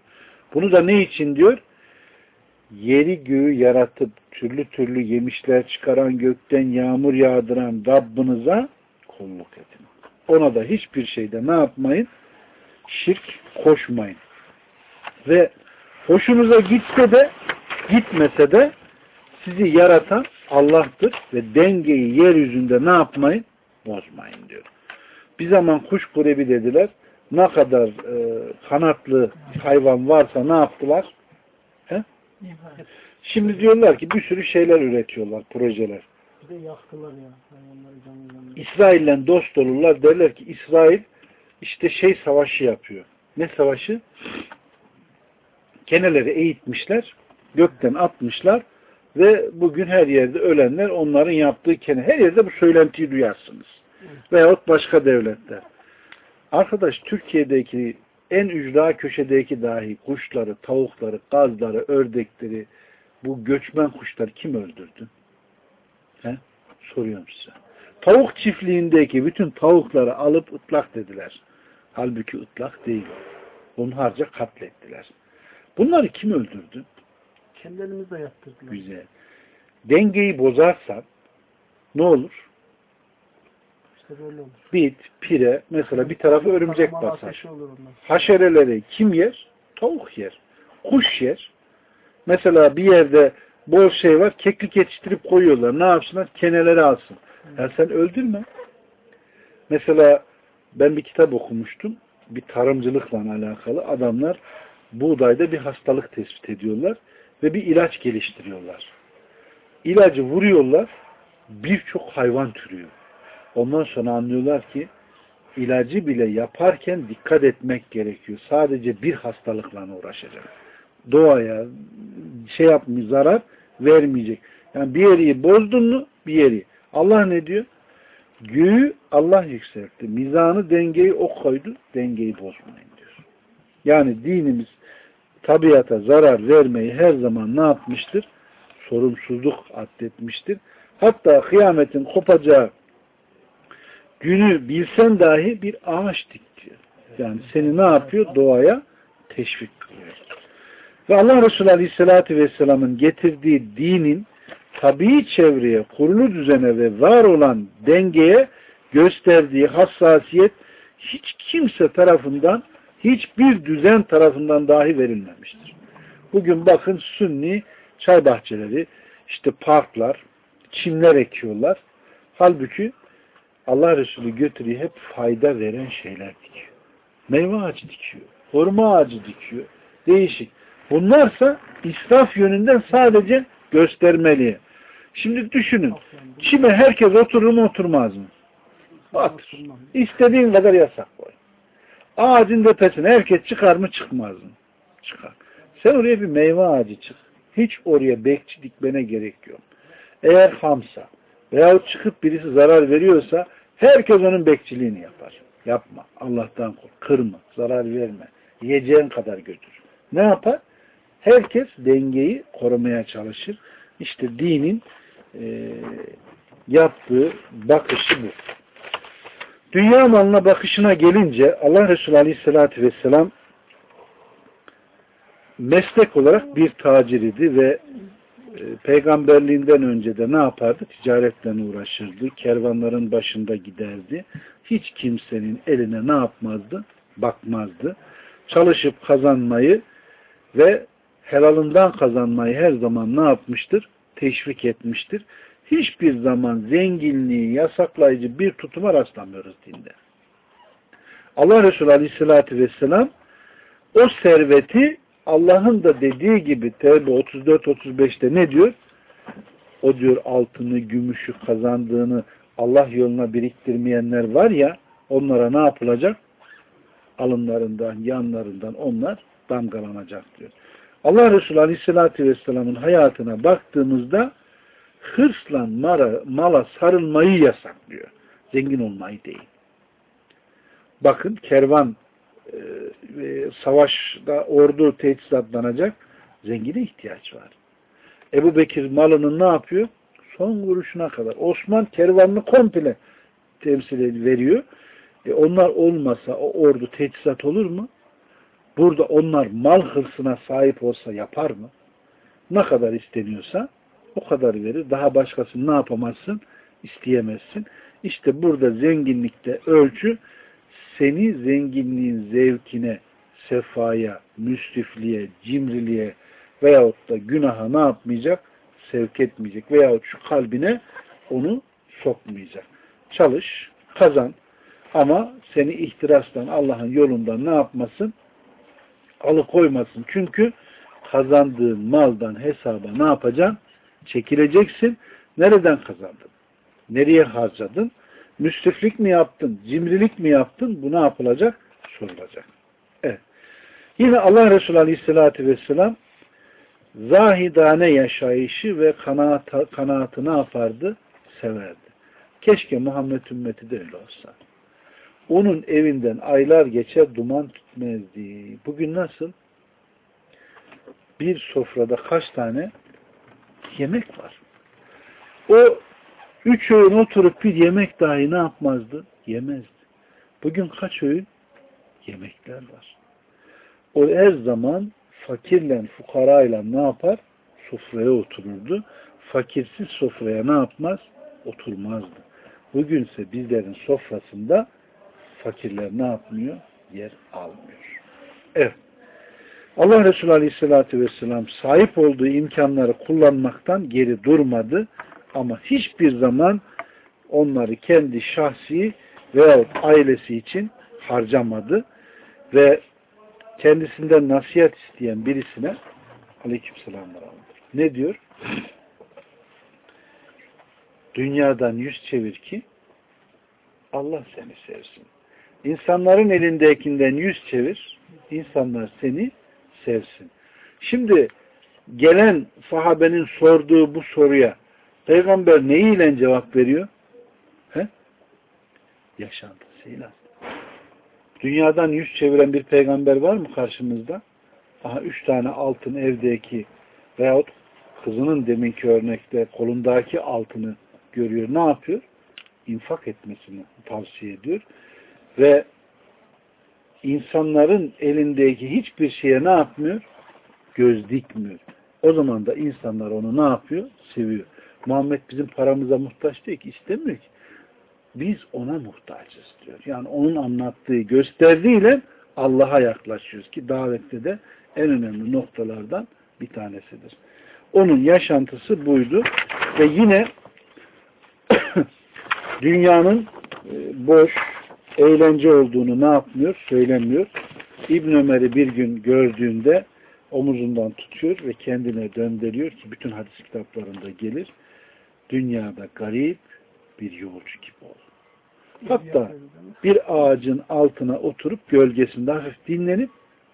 Bunu da ne için diyor? Yeri göğü yaratıp türlü türlü yemişler çıkaran gökten yağmur yağdıran Rabbinize kulluk edin. Ona da hiçbir şeyde ne yapmayın? Şirk koşmayın. Ve hoşunuza gitse de gitmese de sizi yaratan Allah'tır ve dengeyi yeryüzünde ne yapmayın? Bozmayın diyor. Bir zaman kuş kurebi dediler. Ne kadar e, kanatlı hayvan varsa ne yaptılar? He? Şimdi diyorlar ki bir sürü şeyler üretiyorlar, projeler.
Bir de yaktılar ya.
İsrail'le dost olurlar. Derler ki İsrail işte şey savaşı yapıyor. Ne savaşı? Keneleri eğitmişler. Gökten atmışlar. Ve bugün her yerde ölenler onların yaptığı kene. Her yerde bu söylentiyi duyarsınız. Veyahut başka devletler. Arkadaş Türkiye'deki en ücra köşedeki dahi kuşları, tavukları, gazları, ördekleri, bu göçmen kuşları kim öldürdü? He? Soruyorum size. Tavuk çiftliğindeki bütün tavukları alıp ıtlak dediler. Halbuki ıtlak değil. Onlarca katlettiler. Bunları kim öldürdü?
Kendi elimizle yaptırdılar.
Güzel. Dengeyi bozarsan ne olur?
İşte böyle olur.
Bit, pire, mesela bir tarafı örümcek basar. Haşereleri kim yer? Tavuk yer. Kuş yer. Mesela bir yerde bol şey var, keklik yetiştirip koyuyorlar. Ne yapsınlar? Keneleri alsın. Ya sen öldürme. Mesela ben bir kitap okumuştum. Bir tarımcılıkla alakalı. Adamlar buğdayda bir hastalık tespit ediyorlar ve bir ilaç geliştiriyorlar. İlacı vuruyorlar, birçok hayvan türüyor. Ondan sonra anlıyorlar ki ilacı bile yaparken dikkat etmek gerekiyor. Sadece bir hastalıkla uğraşacak. Doğaya şey yapmıyor, zarar vermeyecek. Yani bir yeri bozdun mu bir yeri. Allah ne diyor? Göğü Allah yükseltti. Mizanı dengeyi o koydu. Dengeyi bozmayın diyor. Yani dinimiz tabiata zarar vermeyi her zaman ne yapmıştır? Sorumsuzluk addetmiştir. Hatta kıyametin kopacağı günü bilsen dahi bir ağaç dik diyor. Yani seni ne yapıyor? Doğaya teşvik kılıyor. Ve Allah Resulü Aleyhisselatü Vesselam'ın getirdiği dinin tabii çevreye, kurulu düzene ve var olan dengeye gösterdiği hassasiyet hiç kimse tarafından, hiçbir düzen tarafından dahi verilmemiştir. Bugün bakın sünni çay bahçeleri, işte parklar, çimler ekiyorlar. Halbuki Allah Resulü götürüyor hep fayda veren şeyler dikiyor. Meyve ağacı dikiyor. Hurma ağacı dikiyor. Değişik. Bunlarsa israf yönünden sadece göstermeli. Şimdi düşünün. Çime herkes oturur mu oturmaz mı? Otur. İstediğin kadar yasak koy. Ağacın tepesine herkes çıkar mı çıkmaz mı? Çıkar. Sen oraya bir meyve ağacı çık. Hiç oraya bekçi dikmene gerek yok. Eğer hamsa veyahut çıkıp birisi zarar veriyorsa herkes onun bekçiliğini yapar. Yapma. Allah'tan kork. Kırma. Zarar verme. Yiyeceğin kadar götür. Ne yapar? Herkes dengeyi korumaya çalışır. İşte dinin e, yaptığı bakışı bu. Dünya malına bakışına gelince Allah Resulü Aleyhisselatü Vesselam meslek olarak bir tacir idi ve e, peygamberliğinden önce de ne yapardı? Ticaretle uğraşırdı. Kervanların başında giderdi. Hiç kimsenin eline ne yapmazdı? Bakmazdı. Çalışıp kazanmayı ve helalından kazanmayı her zaman ne yapmıştır? Teşvik etmiştir. Hiçbir zaman zenginliği yasaklayıcı bir tutuma rastlamıyoruz dinde. Allah Resulü Aleyhisselatü Vesselam o serveti Allah'ın da dediği gibi Tevbe 34-35'te ne diyor? O diyor altını, gümüşü kazandığını Allah yoluna biriktirmeyenler var ya onlara ne yapılacak? Alınlarından, yanlarından onlar damgalanacak diyor. Allah Resulü Aleyhisselatü Vesselam'ın hayatına baktığımızda hırsla mara, mala sarılmayı yasaklıyor. Zengin olmayı değil. Bakın kervan e, savaşta ordu teçhizatlanacak zengine ihtiyaç var. Ebu Bekir malının ne yapıyor? Son kuruşuna kadar. Osman kervanını komple temsil veriyor. E onlar olmasa o ordu teçhizat olur mu? Burada onlar mal hırsına sahip olsa yapar mı? Ne kadar isteniyorsa o kadar verir. Daha başkasını ne yapamazsın? İsteyemezsin. İşte burada zenginlikte ölçü seni zenginliğin zevkine, sefaya, müsrifliğe, cimriliğe veyahut da günaha ne yapmayacak? Sevk etmeyecek. Veyahut şu kalbine onu sokmayacak. Çalış, kazan ama seni ihtirastan, Allah'ın yolundan ne yapmasın? Alıkoymasın. Çünkü kazandığın maldan hesaba ne yapacaksın? Çekileceksin. Nereden kazandın? Nereye harcadın? Müsriflik mi yaptın? Cimrilik mi yaptın? Bu ne yapılacak? Sorulacak. Evet. Yine Allah Resulü Aleyhisselatü Vesselam zahidane yaşayışı ve kanaat, kanaatı ne yapardı? Severdi. Keşke Muhammed ümmeti de öyle olsa. Onun evinden aylar geçer duman tutmazdı. Bugün nasıl? Bir sofrada kaç tane yemek var? O üç öğün oturup bir yemek dahi ne yapmazdı? Yemezdi. Bugün kaç öğün? Yemekler var. O her zaman fakirle, fukarayla ne yapar? Sofraya otururdu. Fakirsiz sofraya ne yapmaz? Oturmazdı. Bugünse bizlerin sofrasında fakirler ne yapmıyor? Yer almıyor. Evet. Allah Resulü Aleyhisselatü Vesselam sahip olduğu imkanları kullanmaktan geri durmadı. Ama hiçbir zaman onları kendi şahsi veyahut ailesi için harcamadı. Ve kendisinden nasihat isteyen birisine aleykümselamlar ne diyor? Dünyadan yüz çevir ki Allah seni sevsin. İnsanların elindekinden yüz çevir, insanlar seni sevsin. Şimdi gelen sahabenin sorduğu bu soruya peygamber neyiyle cevap veriyor? He? Yaşantısıyla. Dünyadan yüz çeviren bir peygamber var mı karşımızda? Aha üç tane altın evdeki veyahut kızının deminki örnekte kolundaki altını görüyor. Ne yapıyor? İnfak etmesini tavsiye ediyor. Ve insanların elindeki hiçbir şeye ne yapmıyor? Göz dikmiyor. O zaman da insanlar onu ne yapıyor? Seviyor. Muhammed bizim paramıza muhtaç değil ki, istemiyor ki. Biz ona muhtaçız diyor. Yani onun anlattığı, gösterdiğiyle Allah'a yaklaşıyoruz ki davette de en önemli noktalardan bir tanesidir. Onun yaşantısı buydu ve yine [COUGHS] dünyanın e, boş, eğlence olduğunu ne yapmıyor? Söylemiyor. İbn Ömer'i bir gün gördüğünde omuzundan tutuyor ve kendine döndürüyor ki bütün hadis kitaplarında gelir. Dünyada garip bir yolcu gibi ol. Hatta bir ağacın altına oturup gölgesinde hafif dinlenip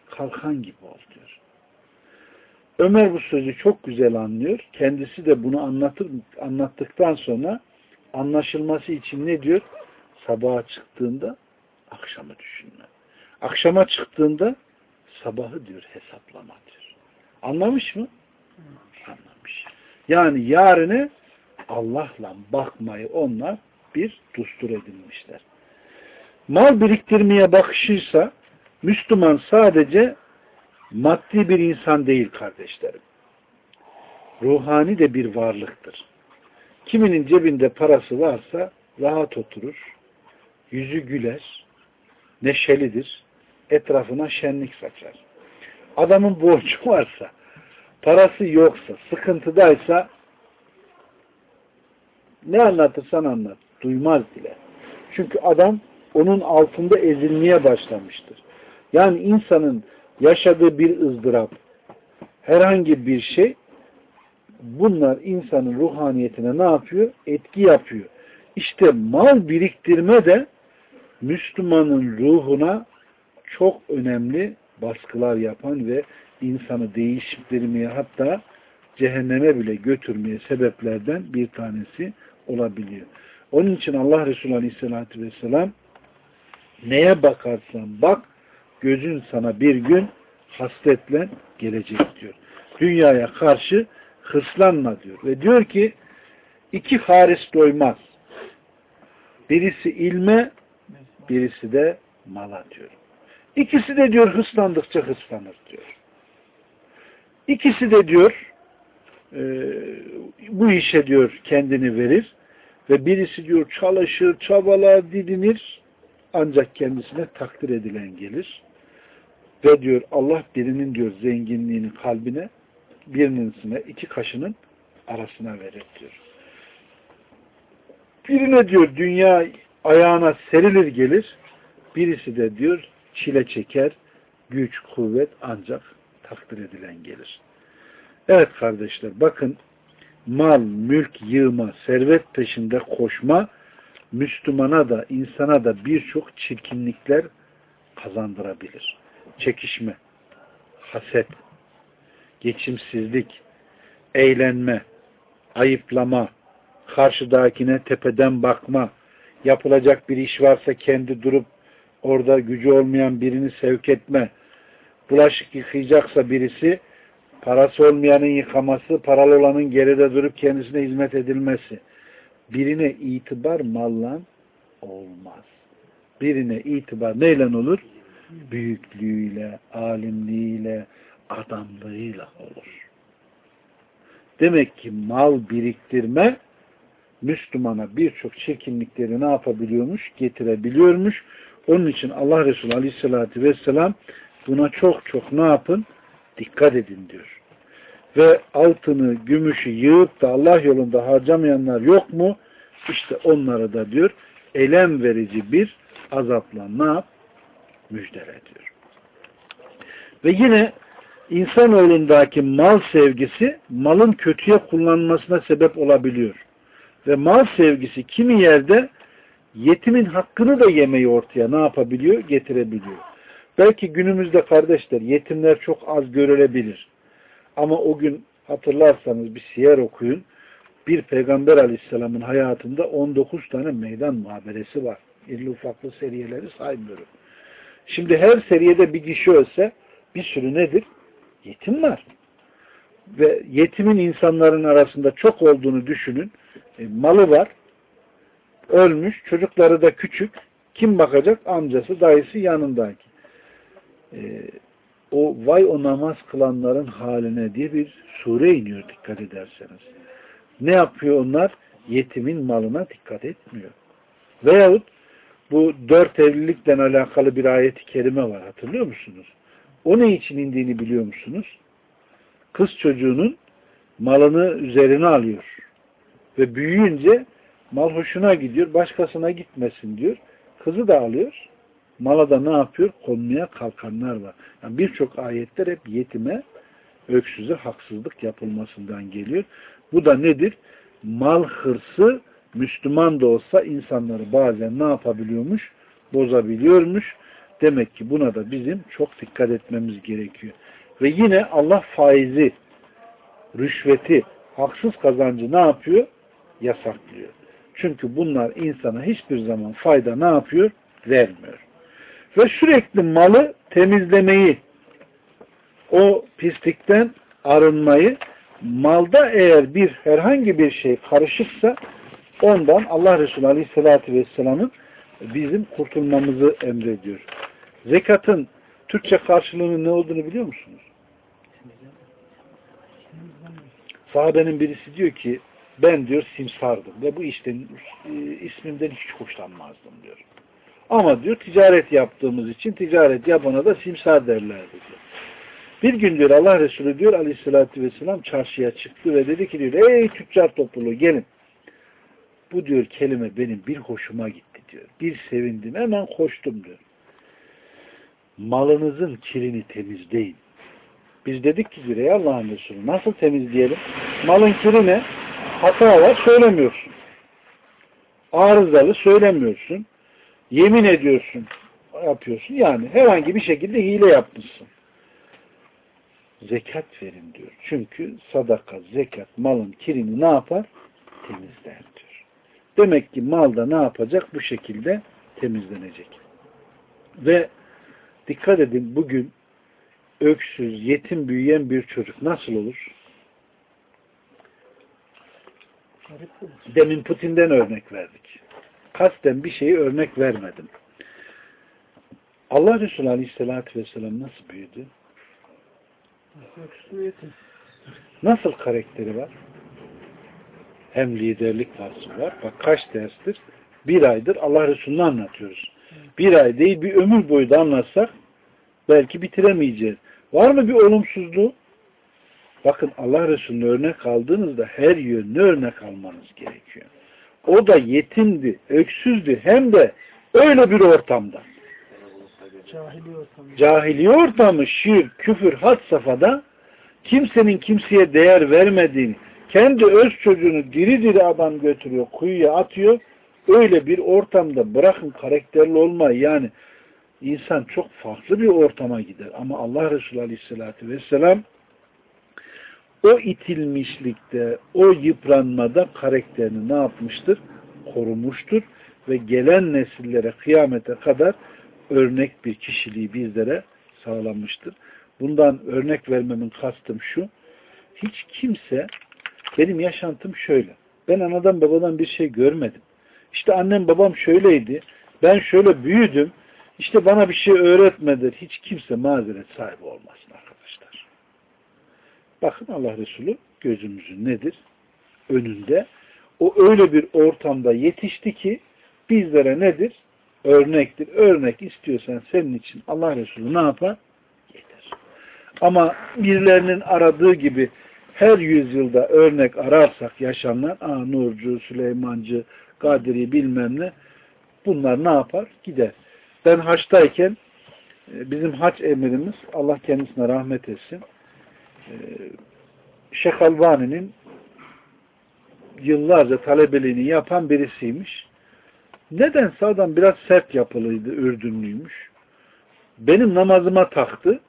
kalkan gibi ol diyor. Ömer bu sözü çok güzel anlıyor. Kendisi de bunu anlatır, anlattıktan sonra anlaşılması için ne diyor? Sabaha çıktığında akşamı düşünme. Akşama çıktığında sabahı diyor hesaplama. Anlamış mı? Anlamış. Yani yarını Allah'la bakmayı onlar bir dustur edinmişler. Mal biriktirmeye bakışıysa Müslüman sadece maddi bir insan değil kardeşlerim. Ruhani de bir varlıktır. Kiminin cebinde parası varsa rahat oturur, yüzü güler, neşelidir, etrafına şenlik saçar. Adamın borcu [LAUGHS] varsa, parası yoksa, sıkıntıdaysa ne anlatırsan anlat. Duymaz bile. Çünkü adam onun altında ezilmeye başlamıştır. Yani insanın yaşadığı bir ızdırap, herhangi bir şey bunlar insanın ruhaniyetine ne yapıyor? Etki yapıyor. İşte mal biriktirme de Müslümanın ruhuna çok önemli baskılar yapan ve insanı değiştirmeye hatta cehenneme bile götürmeye sebeplerden bir tanesi olabiliyor. Onun için Allah Resulü Aleyhisselatü Vesselam neye bakarsan bak gözün sana bir gün hasretle gelecek diyor. Dünyaya karşı hırslanma diyor. Ve diyor ki iki haris doymaz. Birisi ilme, birisi de mala diyor. İkisi de diyor hırslandıkça hırslanır diyor. İkisi de diyor e, bu işe diyor kendini verir ve birisi diyor çalışır, çabalar, didinir ancak kendisine takdir edilen gelir. Ve diyor Allah birinin diyor zenginliğini kalbine birinincisine iki kaşının arasına verir diyor. Birine diyor dünya ayağına serilir gelir. Birisi de diyor çile çeker, güç, kuvvet ancak takdir edilen gelir. Evet kardeşler bakın mal, mülk yığma, servet peşinde koşma Müslümana da insana da birçok çirkinlikler kazandırabilir. Çekişme, haset, geçimsizlik, eğlenme, ayıplama, karşıdakine tepeden bakma, yapılacak bir iş varsa kendi durup orada gücü olmayan birini sevk etme, bulaşık yıkayacaksa birisi parası olmayanın yıkaması, paralı olanın geride durup kendisine hizmet edilmesi. Birine itibar mallan olmaz. Birine itibar neyle olur? Büyüklüğüyle, alimliğiyle, adamlığıyla olur. Demek ki mal biriktirme Müslümana birçok çirkinlikleri ne yapabiliyormuş? Getirebiliyormuş. Onun için Allah Resulü Aleyhisselatü Vesselam buna çok çok ne yapın? Dikkat edin diyor. Ve altını, gümüşü yığıp da Allah yolunda harcamayanlar yok mu? İşte onları da diyor elem verici bir azapla ne yap? Müjdele diyor. Ve yine insanoğlundaki mal sevgisi malın kötüye kullanılmasına sebep olabiliyor. Ve mal sevgisi kimi yerde yetimin hakkını da yemeyi ortaya ne yapabiliyor? Getirebiliyor. Belki günümüzde kardeşler yetimler çok az görülebilir. Ama o gün hatırlarsanız bir siyer okuyun. Bir peygamber aleyhisselamın hayatında 19 tane meydan muhaberesi var. İrli ufaklı seriyeleri saymıyorum. Şimdi her seriyede bir kişi ölse bir sürü nedir? Yetim var. Ve yetimin insanların arasında çok olduğunu düşünün. E, malı var. Ölmüş. Çocukları da küçük. Kim bakacak? Amcası, dayısı yanındaki. E, o vay o namaz kılanların haline diye bir sure iniyor dikkat ederseniz. Ne yapıyor onlar? Yetimin malına dikkat etmiyor. Veyahut bu dört evlilikle alakalı bir ayeti kerime var. Hatırlıyor musunuz? O ne için indiğini biliyor musunuz? Kız çocuğunun malını üzerine alıyor. Ve büyüyünce mal hoşuna gidiyor. Başkasına gitmesin diyor. Kızı da alıyor. Mala da ne yapıyor? Konmaya kalkanlar var. Yani Birçok ayetler hep yetime, öksüze haksızlık yapılmasından geliyor. Bu da nedir? Mal hırsı Müslüman da olsa insanları bazen ne yapabiliyormuş? Bozabiliyormuş. Demek ki buna da bizim çok dikkat etmemiz gerekiyor. Ve yine Allah faizi, rüşveti, haksız kazancı ne yapıyor? Yasaklıyor. Çünkü bunlar insana hiçbir zaman fayda ne yapıyor? Vermiyor. Ve sürekli malı temizlemeyi, o pislikten arınmayı, malda eğer bir herhangi bir şey karışıksa ondan Allah Resulü Aleyhisselatü Vesselam'ın bizim kurtulmamızı emrediyor. Zekatın Türkçe karşılığının ne olduğunu biliyor musunuz? Sahabenin birisi diyor ki ben diyor simsardım ve bu işten e, ismimden hiç hoşlanmazdım diyor. Ama diyor ticaret yaptığımız için ticaret yapana da simsar derlerdi diyor. Bir gün diyor Allah Resulü diyor aleyhissalatü vesselam çarşıya çıktı ve dedi ki diyor ey tüccar topluluğu gelin. Bu diyor kelime benim bir hoşuma gitti diyor. Bir sevindim hemen koştum diyor. Malınızın kirini temizleyin. Biz dedik ki diyor ey Allah'ın Resulü nasıl temizleyelim? Malın kiri ne? Hata var söylemiyorsun. Arızalı söylemiyorsun. Yemin ediyorsun. Yapıyorsun. Yani herhangi bir şekilde hile yapmışsın zekat verin diyor. Çünkü sadaka, zekat malın kirini ne yapar? Temizler diyor. Demek ki malda ne yapacak? Bu şekilde temizlenecek. Ve Dikkat edin bugün öksüz, yetim büyüyen bir çocuk nasıl olur? Demin Putin'den örnek verdik. Kasten bir şeyi örnek vermedim. Allah Resulü Aleyhisselatü Vesselam nasıl büyüdü? Nasıl karakteri var? Hem liderlik vasfı var. Bak kaç derstir? Bir aydır Allah Resulü'nü anlatıyoruz. Bir ay değil bir ömür boyu da anlatsak belki bitiremeyeceğiz. Var mı bir olumsuzluğu? Bakın Allah Resulü'nü örnek aldığınızda her yönlü örnek almanız gerekiyor. O da yetimdi, öksüzdü hem de öyle bir ortamda.
Cahili ortamı.
Cahiliye ortamı, şirk, küfür, had safhada kimsenin kimseye değer vermediğini, kendi öz çocuğunu diri diri adam götürüyor, kuyuya atıyor. Öyle bir ortamda bırakın karakterli olmayı yani insan çok farklı bir ortama gider. Ama Allah Resulü Aleyhisselatü Vesselam o itilmişlikte, o yıpranmada karakterini ne yapmıştır? Korumuştur ve gelen nesillere kıyamete kadar örnek bir kişiliği bizlere sağlanmıştır. Bundan örnek vermemin kastım şu. Hiç kimse benim yaşantım şöyle. Ben anadan babadan bir şey görmedim. İşte annem babam şöyleydi. Ben şöyle büyüdüm. İşte bana bir şey öğretmedi. Hiç kimse mazeret sahibi olmasın arkadaşlar. Bakın Allah Resulü gözümüzün nedir? Önünde. O öyle bir ortamda yetişti ki bizlere nedir? Örnektir. Örnek istiyorsan senin için Allah Resulü ne yapar? Getir. Ama birilerinin aradığı gibi her yüzyılda örnek ararsak yaşanan Aa, Nurcu, Süleymancı, Kadiri bilmem ne bunlar ne yapar? Gider. Ben haçtayken e, bizim haç emirimiz Allah kendisine rahmet etsin e, Şeyh Albani'nin yıllarca talebeliğini yapan birisiymiş. Nedense adam biraz sert yapılıydı, ürdünlüymüş. Benim namazıma taktı.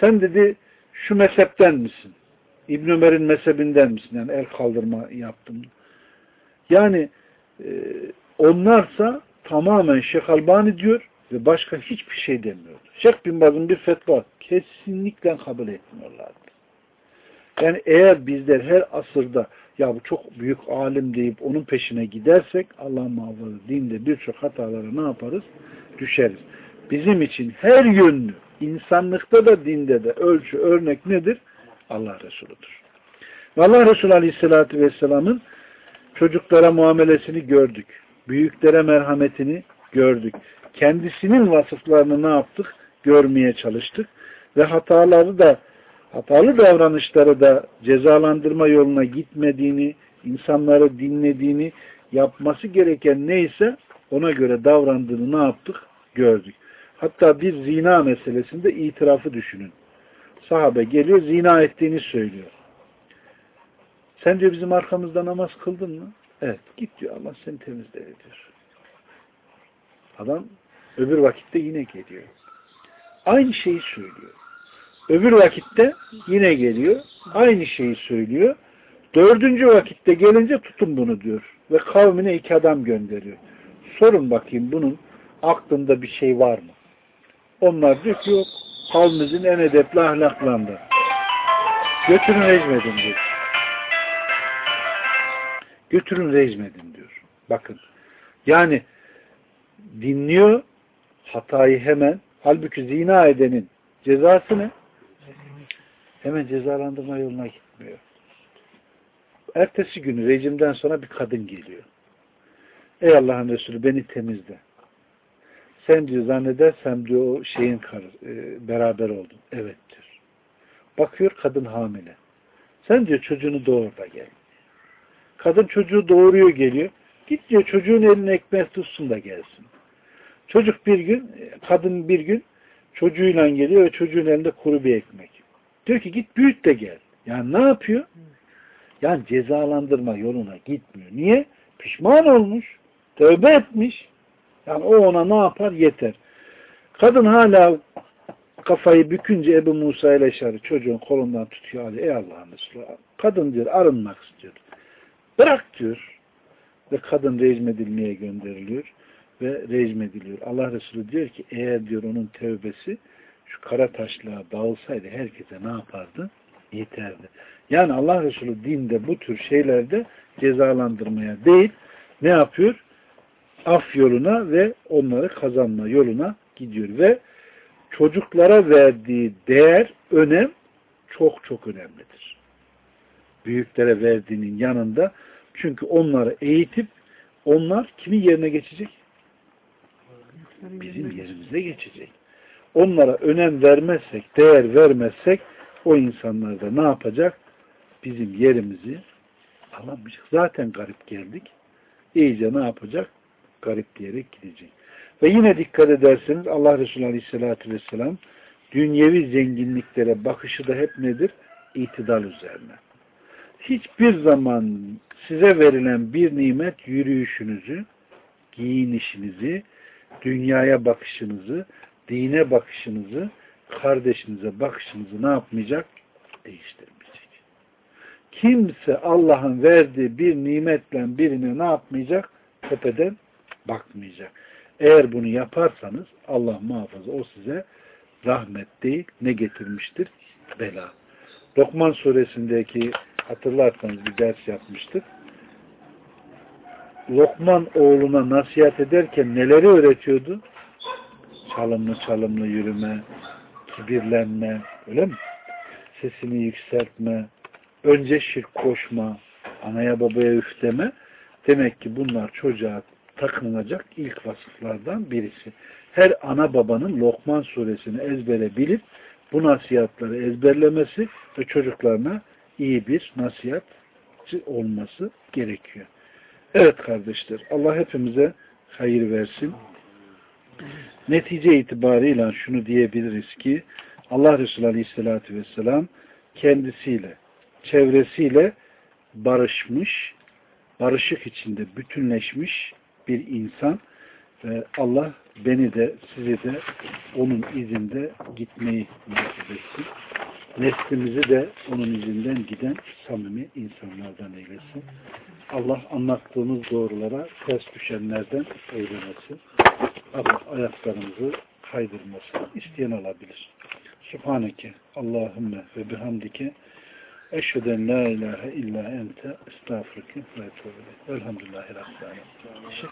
Sen dedi şu mezhepten misin? İbn Ömer'in mezhebinden misin? Yani el kaldırma yaptım. Yani e, onlarsa tamamen Şeyh Albani diyor ve başka hiçbir şey demiyordu. Şeyh Bin Baz'ın bir fetva kesinlikle kabul etmiyorlardı. Yani eğer bizler her asırda ya bu çok büyük alim deyip onun peşine gidersek Allah muhafaza dinde birçok hatalara ne yaparız? Düşeriz. Bizim için her yönlü insanlıkta da dinde de ölçü örnek nedir? Allah Resuludur. Ve Allah Resulü Aleyhisselatü Vesselam'ın çocuklara muamelesini gördük. Büyüklere merhametini gördük. Kendisinin vasıflarını ne yaptık? Görmeye çalıştık. Ve hataları da hatalı davranışları da cezalandırma yoluna gitmediğini, insanları dinlediğini, yapması gereken neyse ona göre davrandığını ne yaptık? Gördük. Hatta bir zina meselesinde itirafı düşünün. Sahabe geliyor, zina ettiğini söylüyor. Sen diyor bizim arkamızda namaz kıldın mı? Evet. Git diyor Allah seni temizler diyor. Adam öbür vakitte yine geliyor. Aynı şeyi söylüyor. Öbür vakitte yine geliyor. Aynı şeyi söylüyor. Dördüncü vakitte gelince tutun bunu diyor. Ve kavmine iki adam gönderiyor. Sorun bakayım bunun aklında bir şey var mı? Onlar diyor ki yok. Kavmimizin en edepli ahlaklandı. Götürün rejmedin diyor. Götürün rejmedin diyor. Bakın. Yani dinliyor hatayı hemen. Halbuki zina edenin cezası ne? Hemen cezalandırma yoluna gitmiyor. Ertesi günü rejimden sonra bir kadın geliyor. Ey Allah'ın Resulü beni temizle. Sen diyor zannedersem diyor o şeyin karı, e, beraber oldun. Evet diyor. Bakıyor kadın hamile. Sen diyor çocuğunu doğur da gel. Kadın çocuğu doğuruyor geliyor. Git diyor çocuğun eline ekmek tutsun da gelsin. Çocuk bir gün, kadın bir gün çocuğuyla geliyor ve çocuğun elinde kuru bir ekmek. Diyor ki git büyüt de gel. Yani ne yapıyor? Yani cezalandırma yoluna gitmiyor. Niye? Pişman olmuş. Tövbe etmiş. Yani o ona ne yapar? Yeter. Kadın hala kafayı bükünce Ebu Musa ile çocuğun kolundan tutuyor. Ali, Ey Allah'ın Resulü. Kadın diyor arınmak istiyor. Bırak diyor. Ve kadın rejim edilmeye gönderiliyor. ve rejim ediliyor. Allah Resulü diyor ki eğer diyor onun tevbesi şu kara taşlığa dağılsaydı herkese ne yapardı? Yeterdi. Yani Allah Resulü dinde bu tür şeylerde cezalandırmaya değil ne yapıyor? Af yoluna ve onları kazanma yoluna gidiyor ve çocuklara verdiği değer, önem çok çok önemlidir. Büyüklere verdiğinin yanında çünkü onları eğitip onlar kimin yerine geçecek? Bizim yerimize geçecek. Onlara önem vermezsek, değer vermezsek o insanlar da ne yapacak? Bizim yerimizi alamayacak. Zaten garip geldik. İyice ne yapacak? Garip diyerek gidecek. Ve yine dikkat ederseniz Allah Resulü Aleyhisselatü Vesselam dünyevi zenginliklere bakışı da hep nedir? İtidal üzerine. Hiçbir zaman size verilen bir nimet yürüyüşünüzü, giyinişinizi, dünyaya bakışınızı, dine bakışınızı, kardeşinize bakışınızı ne yapmayacak? Değiştirmeyecek. Kimse Allah'ın verdiği bir nimetle birine ne yapmayacak? Tepeden bakmayacak. Eğer bunu yaparsanız Allah muhafaza o size rahmet değil ne getirmiştir? Bela. Lokman suresindeki hatırlarsanız bir ders yapmıştık. Lokman oğluna nasihat ederken neleri öğretiyordu? Çalımlı çalımlı yürüme, kibirlenme, öyle mi? Sesini yükseltme, önce şirk koşma, anaya babaya üfleme. Demek ki bunlar çocuğa takınılacak ilk vasıflardan birisi. Her ana babanın Lokman suresini ezbere bilip bu nasihatları ezberlemesi ve çocuklarına iyi bir nasihatçı olması gerekiyor. Evet kardeşler, Allah hepimize hayır versin. Netice itibarıyla şunu diyebiliriz ki Allah Resulü Aleyhisselatü Vesselam kendisiyle, çevresiyle barışmış, barışık içinde bütünleşmiş bir insan ve Allah beni de sizi de onun izinde gitmeyi nasip etsin. Neslimizi de onun izinden giden samimi insanlardan eylesin. Allah anlattığımız doğrulara ters düşenlerden eylemesin. Allah ayaklarımızı kaydırmasın. İsteyen olabilir. Subhaneke Allahümme ve bihamdike eşheden la ilahe illa ente estağfurke ve etûbü Velhamdülillahi Rabbil.